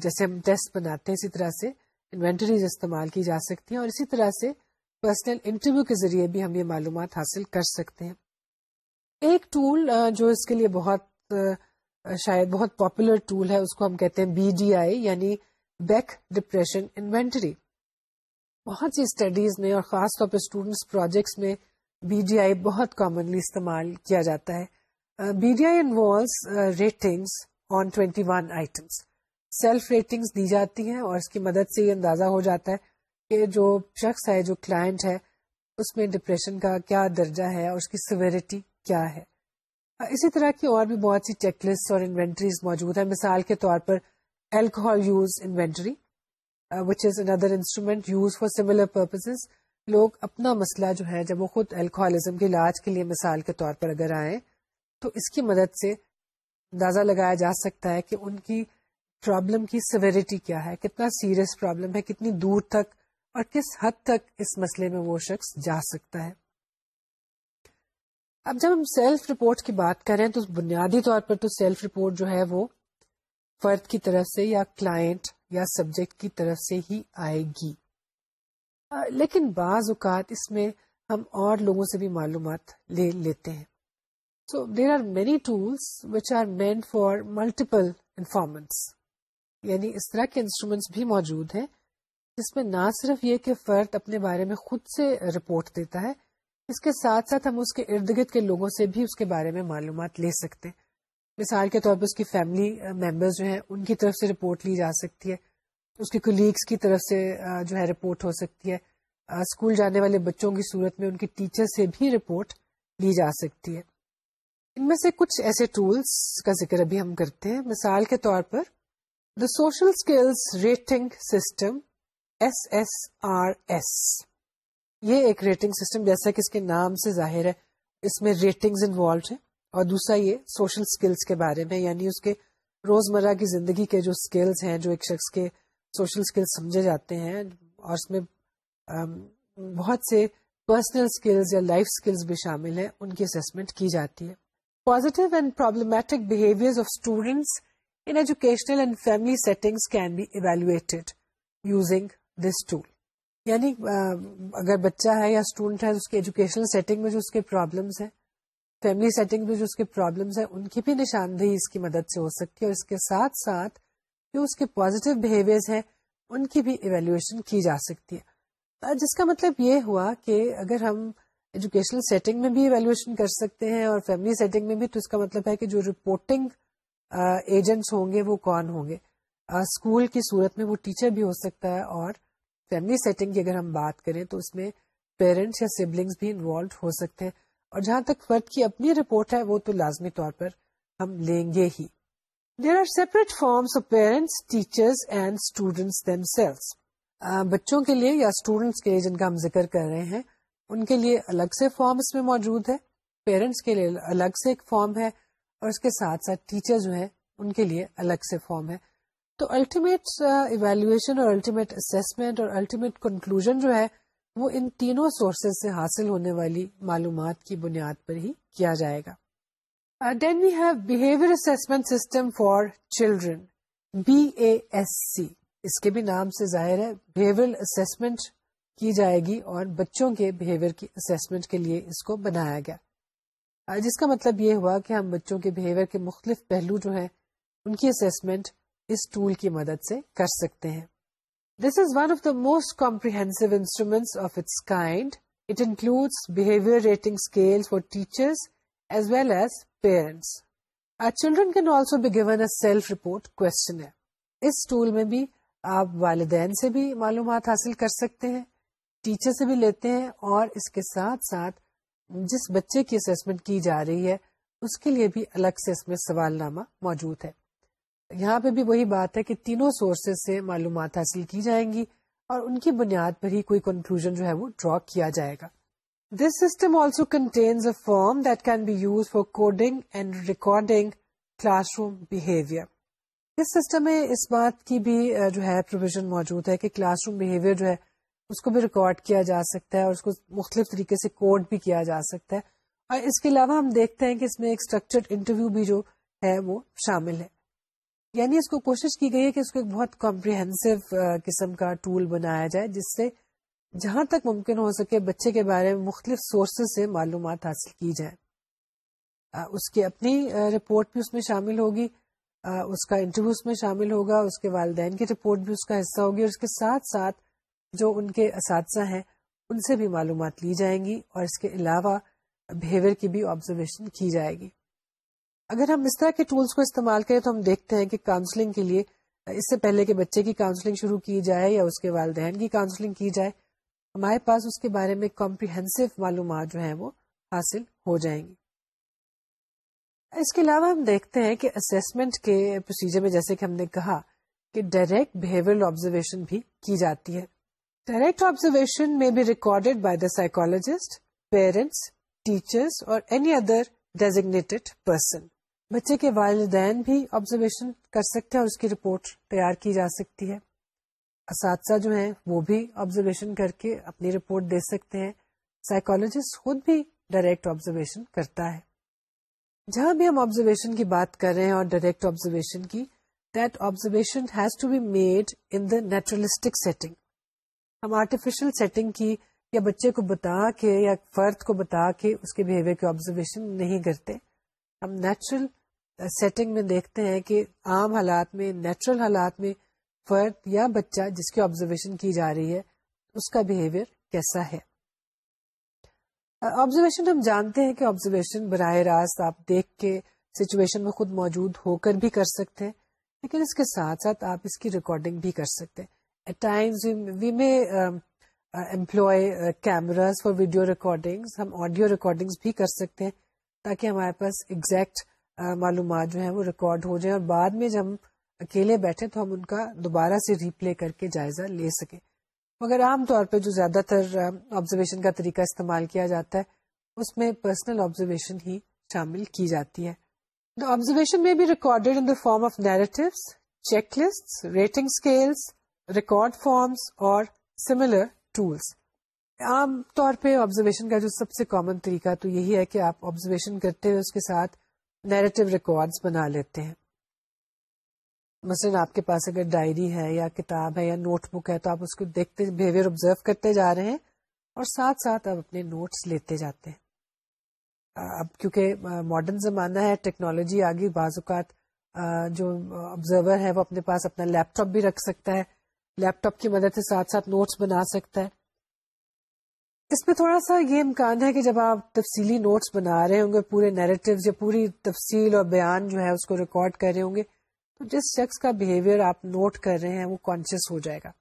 جیسے ہم ٹیسٹ بناتے ہیں اسی طرح سے انوینٹریز استعمال کی جا سکتی ہیں اور اسی طرح سے پرسنل انٹرویو کے ذریعے بھی ہم یہ معلومات حاصل کر سکتے ہیں۔ ایک ٹول جو اس کے لیے بہت شاید بہت پاپولر ٹول ہے، اس کو ہم کہتے ہیں بی ڈی آئی یعنی بیک ڈپریشن انوینٹری بہت سی اسٹڈیز میں اور خاص طور پہ اسٹوڈینٹس پروجیکٹس میں بی ڈی آئی بہت کامنلی استعمال کیا جاتا ہے۔ B D I involves ratings on twenty one items self ratings دی جاتی ہیں اور اس کی مدد سے یہ اندازہ ہو جاتا ہے کہ جو شخص ہے، جو کلائنٹ ہے، اس میں ڈپریشن کا کیا درجہ ہے اور اس کی سویرٹی کیا ہے۔ اسی طرح کی اور بھی بہت سی چیک لسٹ اور انوینٹریز موجود ہیں۔ مثال کے طور پر alcohol use inventory which is another instrument use for similar purpose لوگ اپنا مسئلہ جو ہے، جب وہ خود الکوہلزم کے علاج کے لیے مثال کے طور پر اگر آئیں، تو اس کی مدد سے اندازہ لگایا جا سکتا ہے کہ ان کی پرابلم کی سویرٹی کیا ہے، کتنا سیریس پرابلم ہے، کتنی دور تک اور کس حد تک اس مسئلے میں وہ شخص جا سکتا ہے۔ اب جب ہم سیلف رپورٹ کی بات کریں، تو بنیادی طور پر تو سیلف رپورٹ جو ہے وہ فرد کی طرف سے یا کلائنٹ یا سبجیکٹ کی طرف سے ہی آئے گی۔ لیکن بعض اوقات اس میں ہم اور لوگوں سے بھی معلومات لے لیتے ہیں۔ So there are many tools which are meant for multiple informants یعنی اس طرح کے انسٹرومینٹس بھی موجود ہیں جس میں نہ صرف یہ کہ فرد اپنے بارے میں خود سے رپورٹ دیتا ہے، اس کے ساتھ ساتھ ہم اس کے ارد گرد کے لوگوں سے بھی اس کے بارے میں معلومات لے سکتے ہیں۔ مثال کے طور پر اس کی فیملی ممبر uh, جو ہیں، ان کی طرف سے رپورٹ لی جا سکتی ہے۔ اس کے کولیگس کی طرف سے uh, جو ہے رپورٹ ہو سکتی ہے۔ uh, اسکول جانے والے بچوں کی صورت میں ان کے ٹیچر سے بھی رپورٹ لی جا سکتی ہے۔ ان میں سے کچھ ایسے ٹولس کا ذکر ابھی ہم کرتے ہیں۔ مثال کے طور پر the social skills rating system S S R S یہ ایک ریٹنگ سسٹم جیسا کہ اس کے نام سے ظاہر ہے۔ اس میں ریٹنگز انوالوڈ ہیں۔ اور دوسرا یہ سوشل اسکلس کے بارے میں یعنی اس کے روزمرہ کی زندگی کے جو اسکلس ہیں، جو ایک شخص کے سوشل اسکلس سمجھے جاتے ہیں، اور اس میں بہت سے پرسنل اسکلز یا لائف اسکلس بھی شامل ہیں، ان کی اسسمنٹ کی جاتی ہے۔ Positive and problematic behaviour of students in educational and family settings can be evaluated using this tool یعنی اگر بچہ ہے یا اسٹوڈنٹ ہے اس کی ایجوکیشنل سیٹنگ میں جو اس کے پرابلمس ہیں فیملی سیٹنگ میں جو اس کے پرابلمس ہیں، ان کی بھی نشاندہی اس کی مدد سے ہو سکتی ہے اور اس کے ساتھ ساتھ جو اس کے پازیٹیو بہیویئر ہیں، ان کی بھی ایویلویشن کی جا سکتی ہے۔ جس کا مطلب یہ ہوا کہ اگر ہم ایجوکیشنل سیٹنگ میں بھی ایویلویشن کر سکتے ہیں اور فیملی سیٹنگ میں بھی، تو اس کا مطلب ہے کہ جو رپورٹنگ ایجنٹس ہوں گے، وہ کون ہوں گے؟ اسکول کی صورت میں وہ ٹیچر بھی ہو سکتا ہے اور فیملی سیٹنگ کی اگر ہم بات کریں، تو اس میں پیرنٹس یا سبلنگس بھی انوالوڈ ہو سکتے ہیں۔ اور جہاں تک فرد کی اپنی رپورٹ ہے، وہ تو لازمی طور پر ہم لیں گے ہی۔ There are separate forms of parents teachers and students themselves بچوں کے لیے یا اسٹوڈینٹس کے لیے جن کا ہم ذکر کر رہے ہیں، ان کے لیے الگ سے فارم اس میں موجود ہے۔ پیرنٹس کے لیے الگ سے ایک فارم ہے اور اس کے ساتھ ساتھ ٹیچر جو ہے ان کے لیے الگ سے فارم ہے۔ تو الٹیمیٹ ایویلویشن اور الٹیمیٹ اسسمنٹ اور الٹیمیٹ کنکلوژ جو ہے وہ ان تینوں سورسز سے حاصل ہونے والی معلومات کی بنیاد پر ہی کیا جائے گا۔ Then we have behaviour assessment system for children B A S C اس کے بھی نام سے ظاہر ہے بہیویئر اسسمنٹ کی جائے گی اور بچوں کے بہیویئر کی اسسمنٹ کے لیے اس کو بنایا گیا۔ uh, جس کا مطلب یہ ہوا کہ ہم بچوں کے بہیویئر کے مختلف پہلو جو ہیں، ان کی اسسمنٹ اس ٹول کی مدد سے کر سکتے ہیں۔ This is one of the most comprehensive instruments of its kind it includes behaviour rating scale for teachers as well as parents children can also be given a self report question us tool میں بھی آپ والدین سے بھی معلومات حاصل کر سکتے ہیں ٹیچر سے بھی لیتے ہیں اور اس کے ساتھ ساتھ جس بچے کی اسسمنٹ کی جا رہی ہے اس کے لیے بھی الگ سے اس میں سوال نامہ موجود ہے یہاں پہ بھی وہی بات ہے کہ تینوں سورسز سے معلومات حاصل کی جائیں گی اور ان کی بنیاد پر ہی کوئی کنکلوژ جو ہے وہ ڈرا کیا جائے گا۔ This system also contains a form that can be use for coding and recording classroom behaviour us system میں اس بات کی بھی جو ہے پروویژن موجود ہے کہ کلاس روم بہیویئر جو ہے، اس کو بھی ریکارڈ کیا جا سکتا ہے اور اس کو مختلف طریقے سے کوڈ بھی کیا جا سکتا ہے۔ اور اس کے علاوہ ہم دیکھتے ہیں کہ اس میں ایک اسٹرکچرڈ انٹرویو بھی جو ہے وہ شامل ہے۔ یعنی اس کو کوشش کی گئی ہے کہ اس کو ایک بہت کمپریہنسو قسم کا ٹول بنایا جائے، جس سے جہاں تک ممکن ہو سکے بچے کے بارے میں مختلف سورسز سے معلومات حاصل کی جائے اس کی اپنی رپورٹ بھی اس میں شامل ہوگی اس کا انٹرویو اس میں شامل ہوگا، اس کے والدین کی رپورٹ بھی اس کا حصہ ہوگی، اور اس کے ساتھ ساتھ جو ان کے اساتذہ ہیں، ان سے بھی معلومات لی جائیں گی، اور اس کے علاوہ بہیویئر کی بھی آبزرویشن کی جائے گی۔ اگر ہم اس طرح کے ٹولس کو استعمال کریں تو ہم دیکھتے ہیں کہ کاؤنسلنگ کے لیے، اس سے پہلے کہ بچے کی کاؤنسلنگ شروع کی جائے یا اس کے والدین کی کاؤنسلنگ کی جائے، ہمارے پاس اس کے بارے میں کمپریہنسو معلومات جو ہیں وہ حاصل ہو جائیں گی۔ اس کے علاوہ ہم دیکھتے ہیں کہ اسسمنٹ کے پروسیجر میں جیسے کہ ہم نے کہا کہ ڈائریکٹ بہیویئر آبزرویشن بھی کی جاتی ہے۔ ڈائریکٹ آبزرویشن میں be recorded by the psychologist parents teachers اور اینی ادر ڈیزیگنیٹڈ پرسن بچے کے والدین بھی آبزرویشن کر سکتے ہیں اور اس کی رپورٹ تیار کی جا سکتی ہے۔ اساتذہ جو ہیں وہ بھی آبزرویشن کر کے اپنی رپورٹ دے سکتے ہیں۔ سائیکولوجسٹ خود بھی ڈائریکٹ آبزرویشن کرتا ہے۔ جہاں بھی ہم آبزرویشن کی بات کر رہے ہیں اور ڈائریکٹ آبزرویشن کی that observation has to be made in the naturalistic setting ہم آرٹیفیشل سیٹنگ کی یا بچے کو بتا کے یا فرد کو بتا کے اس کے بہیویئر کی آبزرویشن نہیں کرتے۔ ہم نیچرل سیٹنگ uh, میں دیکھتے ہیں کہ عام حالات میں نیچرل حالات میں فرد یا بچہ جس کی آبزرویشن کی جا رہی ہے، اس کا بہیویئر کیسا ہے؟ uh, آبزرویشن ہم جانتے ہیں کہ آبزرویشن براہ راست آپ دیکھ کے سچویشن میں خود موجود ہو کر بھی کر سکتے ہیں، لیکن اس کے ساتھ ساتھ آپ اس کی ریکارڈنگ بھی کر سکتے ہیں۔ At times we may employ cameras for video recording ہم آڈیو ریکارڈنگ بھی کر سکتے ہیں۔ تاکہ ہمارے پاس ایگزیکٹ معلومات جو ہیں وہ ریکارڈ ہو جائیں اور بعد میں جب ہم اکیلے بیٹھے تو ہم ان کا دوبارہ سے ریپلے کر کے جائزہ لے سکیں۔ مگر عام طور پہ جو زیادہ تر آبزرویشن کا طریقہ استعمال کیا جاتا ہے، اس میں پرسنل آبزرویشن ہی شامل کی جاتی ہے۔ دا آبزرویشن میں بھی recorded in the form of narrative check list rating scales record forms اور سملر ٹولس عام طور پہ آبزرویشن کا جو سب سے کامن طریقہ تو یہی ہے کہ آپ آبزرویشن کرتے ہوئے اس کے ساتھ نیریٹو ریکارڈ بنا لیتے ہیں۔ مثلاً آپ کے پاس اگر ڈائری ہے یا کتاب ہے یا نوٹ بک ہے تو آپ اس کو دیکھتے بہیویئر آبزرو کرتے جا رہے ہیں اور ساتھ ساتھ آپ اپنے نوٹس لیتے جاتے ہیں۔ اب کیونکہ ماڈرن زمانہ ہے ٹیکنالوجی آگے بعض اوقات جو آبزرور ہے وہ اپنے پاس اپنا لیپ ٹاپ بھی رکھ سکتا ہے۔ لیپ ٹاپ کی مدد سے ساتھ ساتھ نوٹس بنا سکتا ہے۔ اس میں تھوڑا سا یہ امکان ہے کہ جب آپ تفصیلی نوٹس بنا رہے ہوں گے، پورے نیریٹو یا پوری تفصیل اور بیان جو ہے اس کو ریکارڈ کر رہے ہوں گے، تو جس شخص کا بہیویئر آپ نوٹ کر رہے ہیں، وہ کانشیس ہو جائے گا۔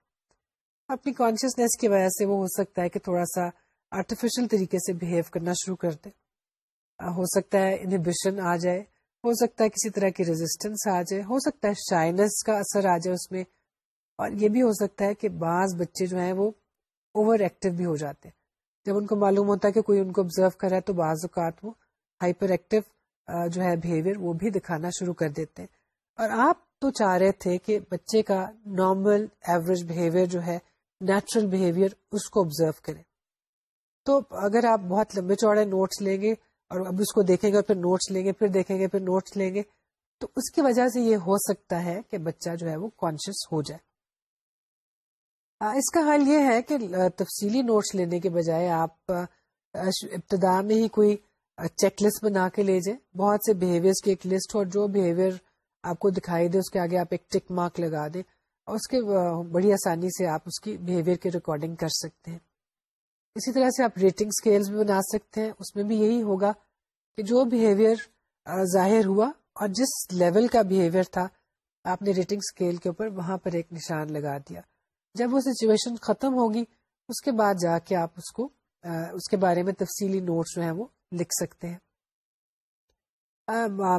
اپنی کانشیسنیس کی وجہ سے وہ ہو سکتا ہے کہ تھوڑا سا آرٹیفیشل طریقے سے بہیو کرنا شروع کر دے۔ ہو سکتا ہے انہیبیشن آ جائے، ہو سکتا ہے کسی طرح کی ریزسٹینس آ جائے، ہو سکتا ہے شائنس کا اثر آ جائے اس میں۔ اور یہ بھی ہو سکتا ہے کہ بعض بچے جو ہیں وہ اوور ایکٹیو بھی ہو جاتے ہیں۔ جب ان کو معلوم ہوتا ہے کہ کوئی ان کو آبزرو کر رہا ہے تو بعض اوقات وہ ہائپر ایکٹیو جو ہے بہیویئر وہ بھی دکھانا شروع کر دیتے ہیں۔ اور آپ تو چاہ رہے تھے کہ بچے کا نارمل ایوریج بہیویئر جو ہے نیچرل بہیویئر اس کو آبزرو کرے۔ تو اگر آپ بہت لمبے چوڑے نوٹس لیں گے اور اب اس کو دیکھیں گے اور پھر نوٹس لیں گے، پھر دیکھیں گے، پھر نوٹس لیں گے، تو اس کی وجہ سے یہ ہو سکتا ہے کہ بچہ جو ہے وہ کانشیس ہو جائے۔ اس کا حل یہ ہے کہ تفصیلی نوٹس لینے کے بجائے آپ ابتدا میں ہی کوئی چیک لسٹ بنا کے لے جائیں۔ بہت سے بہیویئر کی ایک لسٹ اور جو بہیویئر آپ کو دکھائی دے، اس کے آگے آپ ایک ٹک مارک لگا دیں۔ اور اس کے بڑی آسانی سے آپ اس کی بہیویئر کی ریکارڈنگ کر سکتے ہیں۔ اسی طرح سے آپ ریٹنگ اسکیلس بھی بنا سکتے ہیں۔ اس میں بھی یہی ہوگا کہ جو بہیویئر ظاہر ہوا اور جس لیول کا بہیویئر تھا، آپ نے ریٹنگ اسکیل کے اوپر وہاں پر ایک نشان لگا دیا۔ جب وہ سچویشن ختم ہوگی، اس کے بعد جا کے آپ اس کو اس کے بارے میں تفصیلی نوٹس جو ہیں وہ لکھ سکتے ہیں۔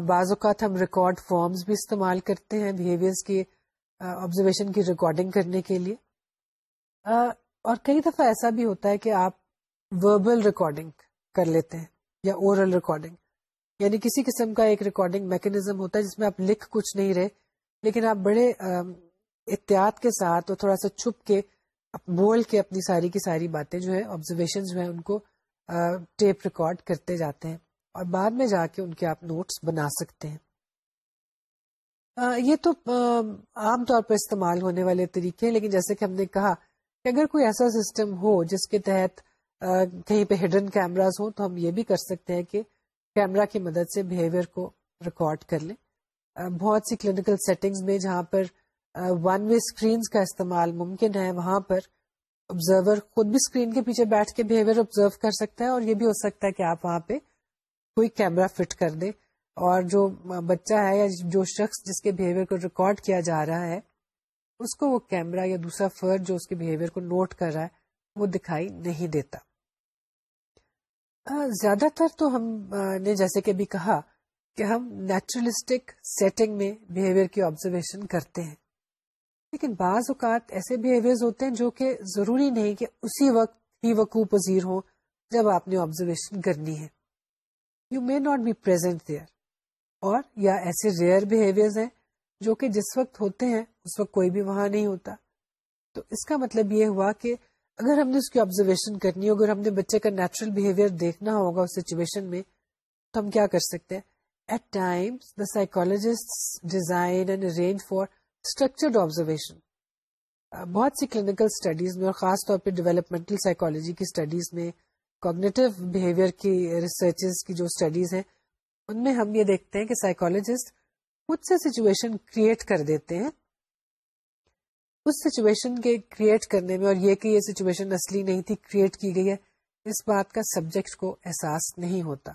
بعض اوقات ہم ریکارڈ فارمز بھی استعمال کرتے ہیں بہیویئر کی آبزرویشن کی ریکارڈنگ کرنے کے لیے۔ اور کئی دفعہ ایسا بھی ہوتا ہے کہ آپ وربل ریکارڈنگ کر لیتے ہیں یا اورل ریکارڈنگ یعنی کسی قسم کا ایک ریکارڈنگ میکنیزم ہوتا ہے جس میں آپ لکھ کچھ نہیں رہے، لیکن آپ بڑے احتیاط کے ساتھ اور تھوڑا سا چھپ کے بول کے اپنی ساری کی ساری باتیں جو ہے آبزرویشن جو ہے ان کو ٹیپ ریکارڈ کرتے جاتے ہیں اور بعد میں جا کے ان کے آپ نوٹس بنا سکتے ہیں۔ یہ تو عام طور پر استعمال ہونے والے طریقے ہیں، لیکن جیسے کہ ہم نے کہا کہ اگر کوئی ایسا سسٹم ہو جس کے تحت کہیں پہ ہڈن کیمراز ہوں، تو ہم یہ بھی کر سکتے ہیں کہ کیمرا کی مدد سے بہیویئر کو ریکارڈ کر لیں۔ بہت سی کلینکل سیٹنگز میں جہاں پر ون وے اسکرینس کا استعمال ممکن ہے، وہاں پر آبزرور خود بھی اسکرین کے پیچھے بیٹھ کے بہیویئر آبزرو کر سکتا ہے اور یہ بھی ہو سکتا ہے کہ آپ وہاں پہ کوئی کیمرا فٹ کر دیں اور جو بچہ ہے یا جو شخص جس کے بہیویئر کو ریکارڈ کیا جا رہا ہے، اس کو وہ کیمرا یا دوسرا فرد جو اس کے بہیویئر کو نوٹ کر رہا ہے، وہ دکھائی نہیں دیتا۔ زیادہ تر تو ہم نے جیسے کہ بھی کہا کہ ہم نیچرلسٹک سیٹنگ میں بہیویئر کی آبزرویشن کرتے ہیں۔ لیکن بعض اوقات ایسے بہیویئر ہوتے ہیں جو کہ ضروری نہیں کہ اسی وقت ہی وقوع پذیر ہوں جب آپ نے آبزرویشن کرنی ہے۔ You may not be present there اور یا ایسے ریئر بہیویئر ہیں جو کہ جس وقت ہوتے ہیں اس وقت کوئی بھی وہاں نہیں ہوتا۔ تو اس کا مطلب یہ ہوا کہ اگر ہم نے اس کی آبزرویشن کرنی ہو اگر ہم نے بچے کا نیچرل بہیویئر دیکھنا ہوگا اس سچویشن میں تو ہم کیا کر سکتے ہیں؟ At times the psychologist design and arrange for structured observation uh, بہت سی کلینکل اسٹڈیز میں اور خاص طور پہ ڈیولپمنٹل سائیکولوجی کی اسٹڈیز میں کوگنیٹو بہیویئر کی ریسرچز کی جو اسٹڈیز ہیں، ان میں ہم یہ دیکھتے ہیں کہ سائیکولوجسٹ خود سے سچویشن کریٹ کر دیتے ہیں۔ اس سچویشن کے کریٹ کرنے میں اور یہ کہ یہ سچویشن اصلی نہیں تھی کریٹ کی گئی ہے، اس بات کا سبجیکٹ کو احساس نہیں ہوتا۔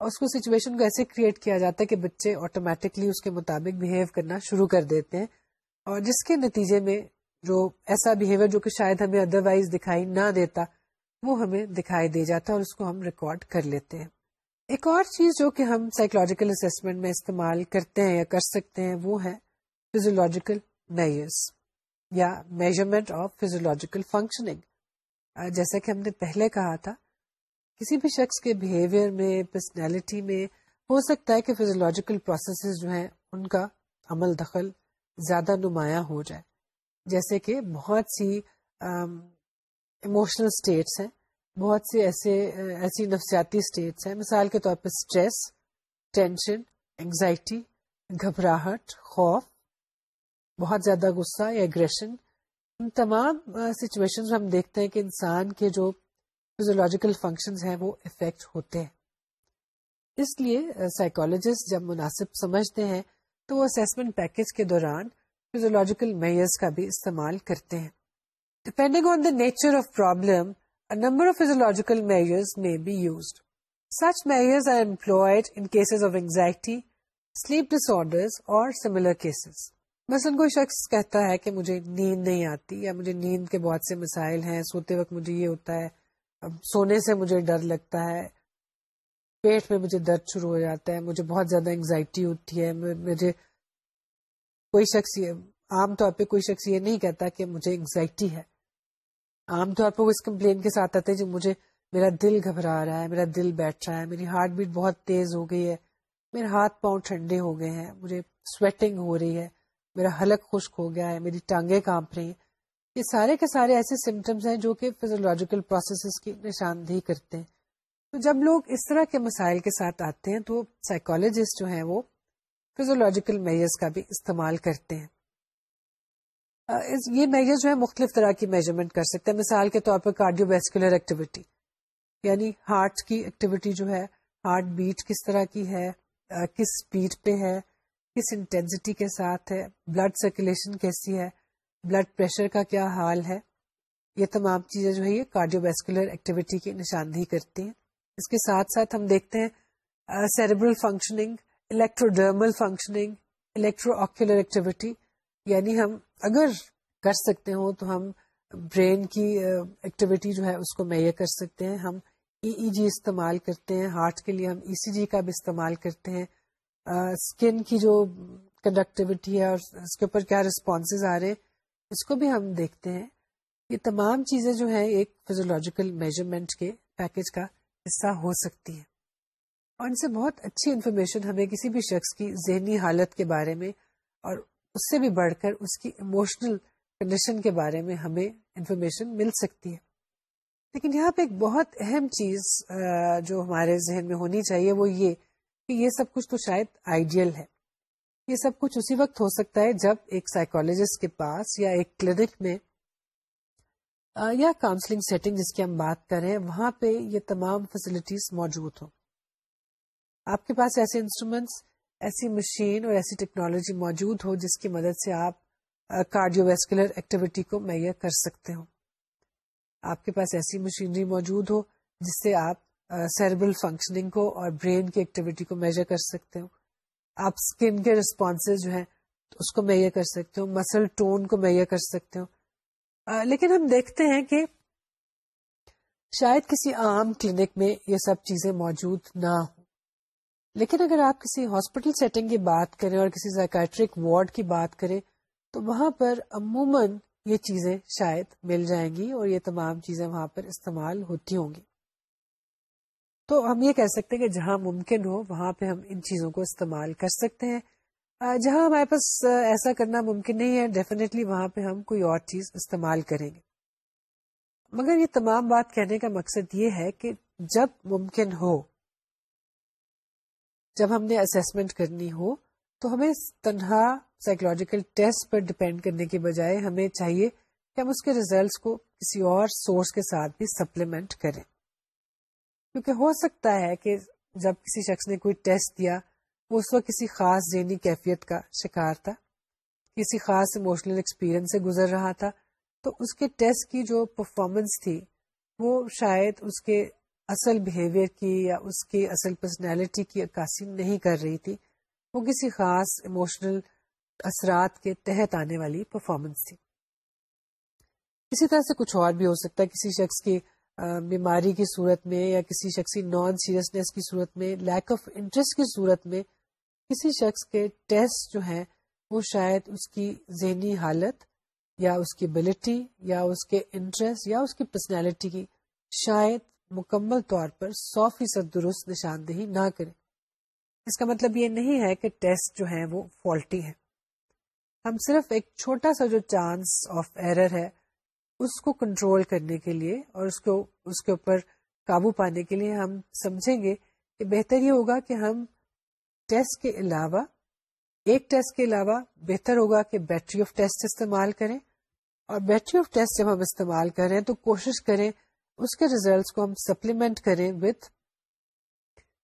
اس کو سچویشن کو ایسے کریٹ کیا جاتا ہے کہ بچے آٹومیٹکلی اس کے مطابق بہیو کرنا شروع کر دیتے ہیں اور جس کے نتیجے میں جو ایسا بہیویئر جو کہ شاید ہمیں ادر وائز دکھائی نہ دیتا، وہ ہمیں دکھائی دے جاتا اور اس کو ہم ریکارڈ کر لیتے ہیں۔ ایک اور چیز جو کہ ہم سائیکولوجیکل اسسمنٹ میں استعمال کرتے ہیں یا کر سکتے ہیں وہ ہے فیزولوجیکل میئرس یا میجرمنٹ آف فیزولوجیکل فنکشننگ جیسا کہ ہم نے پہلے کہا تھا کسی بھی شخص کے بہیویئر میں پرسنالٹی میں ہو سکتا ہے کہ فیزولوجیکل پروسیسز جو ہیں ان کا عمل دخل زیادہ نمایاں ہو جائے۔ جیسے کہ بہت سی ایموشنل اسٹیٹس ہیں، بہت سی ایسے، ایسی نفسیاتی اسٹیٹس ہیں۔ مثال کے طور پہ اسٹریس ٹینشن انگزائٹی گھبراہٹ، خوف، بہت زیادہ غصہ یا اگریشن ان تمام سچویشن ہم دیکھتے ہیں کہ انسان کے جو فیزولوجیکل فنکشنز ہیں، وہ افیکٹ ہوتے ہیں۔ اس لیے uh, سائیکولوجسٹ جب مناسب سمجھتے ہیں، تو وہ اسسمنٹ پیکج کے دوران فیزولوجیکل میئرس کا بھی استعمال کرتے ہیں۔ Depending on the nature of problem number of physiological measures may be used such measures are employed in cases of anxiety sleep disorder اور سملر کیسز مثلاً کوئی شخص کہتا ہے کہ مجھے نیند نہیں آتی یا مجھے نیند کے بہت سے مسائل ہیں، سوتے وقت مجھے یہ ہوتا ہے۔ سونے سے مجھے ڈر لگتا ہے، پیٹ میں مجھے درد شروع ہو جاتا ہے، مجھے بہت زیادہ انگزائٹی ہوتی ہے مجھے کوئی شخص عام طور پہ کوئی شخص یہ نہیں کہتا کہ مجھے انگزائٹی ہے۔ عام طور پہ وہ اس کمپلین کے ساتھ آتے ہیں جو مجھے، میرا دل گھبرا رہا ہے، میرا دل بیٹھ رہا ہے، میری ہارٹ بیٹ بہت تیز ہو گئی ہے، میرے ہاتھ پاؤں ٹھنڈے ہو گئے ہیں، مجھے سویٹنگ ہو رہی ہے، میرا حلق خشک ہو گیا ہے، میری ٹانگیں کانپ رہی ہیں۔ یہ سارے کے سارے ایسے سمٹمس ہیں جو کہ فیزولوجیکل پروسیسز کی نشاندہی کرتے ہیں۔ تو جب لوگ اس طرح کے مسائل کے ساتھ آتے ہیں تو سائیکولوجسٹ جو ہیں وہ فیزولوجیکل میئرس کا بھی استعمال کرتے ہیں۔ یہ میجر جو ہے مختلف طرح کی میجرمنٹ کر سکتے ہیں۔ مثال کے طور پر کارڈیو ویسکولر ایکٹیویٹی یعنی ہارٹ کی ایکٹیویٹی جو ہے، ہارٹ بیٹ کس طرح کی ہے کس اسپیڈ پہ ہے، کس انٹینسٹی کے ساتھ ہے بلڈ سرکولیشن کیسی ہے بلڈ پریشر کا کیا حال ہے؟ یہ تمام چیزیں جو ہے یہ کارڈیو ویسکولر ایکٹیویٹی کی نشاندہی کرتی ہیں۔ اس کے ساتھ ساتھ ہم دیکھتے ہیں cerebral functioning, electrodermal functioning electro ocular activity. یعنی ہم اگر کر سکتے ہوں تو ہم برین کی ایکٹیویٹی جو ہے، اس کو میئر کر سکتے ہیں۔ ہم ای ای جی استعمال کرتے ہیں، ہارٹ کے لیے ہم ای سی جی کا بھی استعمال کرتے ہیں۔ اسکن کی جو کنڈکٹیوٹی ہے اور اس کے اوپر کیا ریسپانسز آ رہے ہیں اس کو بھی ہم دیکھتے ہیں یہ تمام چیزیں جو ہیں ایک فیزولوجیکل میجرمنٹ کے پیکج کا حصہ ہو سکتی ہیں۔ اور ان سے بہت اچھی انفارمیشن ہمیں کسی بھی شخص کی ذہنی حالت کے بارے میں اور اس سے بھی بڑھ کر اس کی ایموشنل کنڈیشن کے بارے میں ہمیں انفارمیشن مل سکتی ہے۔ لیکن یہاں پہ ایک بہت اہم چیز جو ہمارے ذہن میں ہونی چاہیے وہ یہ کہ یہ سب کچھ تو شاید آئیڈیل ہے۔ یہ سب کچھ اسی وقت ہو سکتا ہے جب ایک سائیکولوجسٹ کے پاس یا ایک کلینک میں یا کاؤنسلنگ سیٹنگ جس کی ہم بات کریں وہاں پہ یہ تمام فیسلٹیز موجود ہوں۔ آپ کے پاس ایسے انسٹرومینٹس ایسی مشین اور ایسی ٹیکنالوجی موجود ہو جس کی مدد سے آپ کارڈیو ویسکولر ایکٹیویٹی کو میئر کر سکتے ہو آپ کے پاس ایسی مشینری موجود ہو جس سے آپ سیربل فنکشننگ کو اور برین کی ایکٹیویٹی کو میجر کر سکتے ہو آپ اسکن کے ریسپانس جو ہیں، اس کو میئر کر سکتے ہو مسل ٹون کو میئر کر سکتے ہو۔ لیکن ہم دیکھتے ہیں کہ شاید کسی عام کلینک میں یہ سب چیزیں موجود نہ ہوں۔ لیکن اگر آپ کسی ہاسپٹل سیٹنگ کی بات کریں اور کسی سائکٹرک وارڈ کی بات کریں، تو وہاں پر عموماً یہ چیزیں شاید مل جائیں گی اور یہ تمام چیزیں وہاں پر استعمال ہوتی ہوں گی۔ تو ہم یہ کہہ سکتے ہیں کہ جہاں ممکن ہو وہاں پہ ہم ان چیزوں کو استعمال کر سکتے ہیں۔ جہاں ہمارے پاس ایسا کرنا ممکن نہیں ہے ڈیفینیٹلی وہاں پہ ہم کوئی اور چیز استعمال کریں گے۔ مگر یہ تمام بات کہنے کا مقصد یہ ہے کہ جب ممکن ہو، جب ہم نے اسسمنٹ کرنی ہو، تو ہمیں تنہا سائیکولوجیکل ٹیسٹ پر ڈپینڈ کرنے کے بجائے ہمیں چاہیے کہ ہم اس کے ریزلٹس کو کسی اور سورس کے ساتھ بھی سپلیمنٹ کریں۔ کیونکہ ہو سکتا ہے کہ جب کسی شخص نے کوئی ٹیسٹ دیا، وہ اس وقت کسی خاص ذہنی کیفیت کا شکار تھا، کسی خاص ایموشنل ایکسپیرئنس سے گزر رہا تھا، تو اس کے ٹیسٹ کی جو پرفارمنس تھی، وہ شاید اس کے اصل بہیویئر کی یا اس کی اصل پرسنالٹی کی عکاسی نہیں کر رہی تھی۔ وہ کسی خاص ایموشنل اثرات کے تحت آنے والی پرفارمنس تھی۔ اسی طرح سے کچھ اور بھی ہو سکتا ہے، کسی شخص کی بیماری کی صورت میں یا کسی شخص کی نان سیریسنیس کی صورت میں لیک آف انٹرسٹ کی صورت میں کسی شخص کے ٹیسٹ جو ہیں، وہ شاید اس کی ذہنی حالت یا اس کی ابلٹی یا اس کے انٹرسٹ یا اس کی پرسنالٹی کی شاید مکمل طور پر سو فیصد درست نشاندہی نہ کرے۔ اس کا مطلب یہ نہیں ہے کہ ٹیسٹ جو ہے وہ فالٹی ہے ہم صرف ایک چھوٹا سا جو چانس آف ایرر ہے اس کو کنٹرول کرنے کے لیے اور اس کو، اس کے اوپر قابو پانے کے لیے ہم سمجھیں گے کہ بہتر یہ ہوگا کہ ہم ٹیسٹ کے علاوہ، ایک ٹیسٹ کے علاوہ بہتر ہوگا کہ بیٹری آف ٹیسٹ استعمال کریں۔ اور بیٹری آف ٹیسٹ جب ہم استعمال کریں تو کوشش کریں اس کے ریزلٹس کو ہم سپلیمنٹ کریں with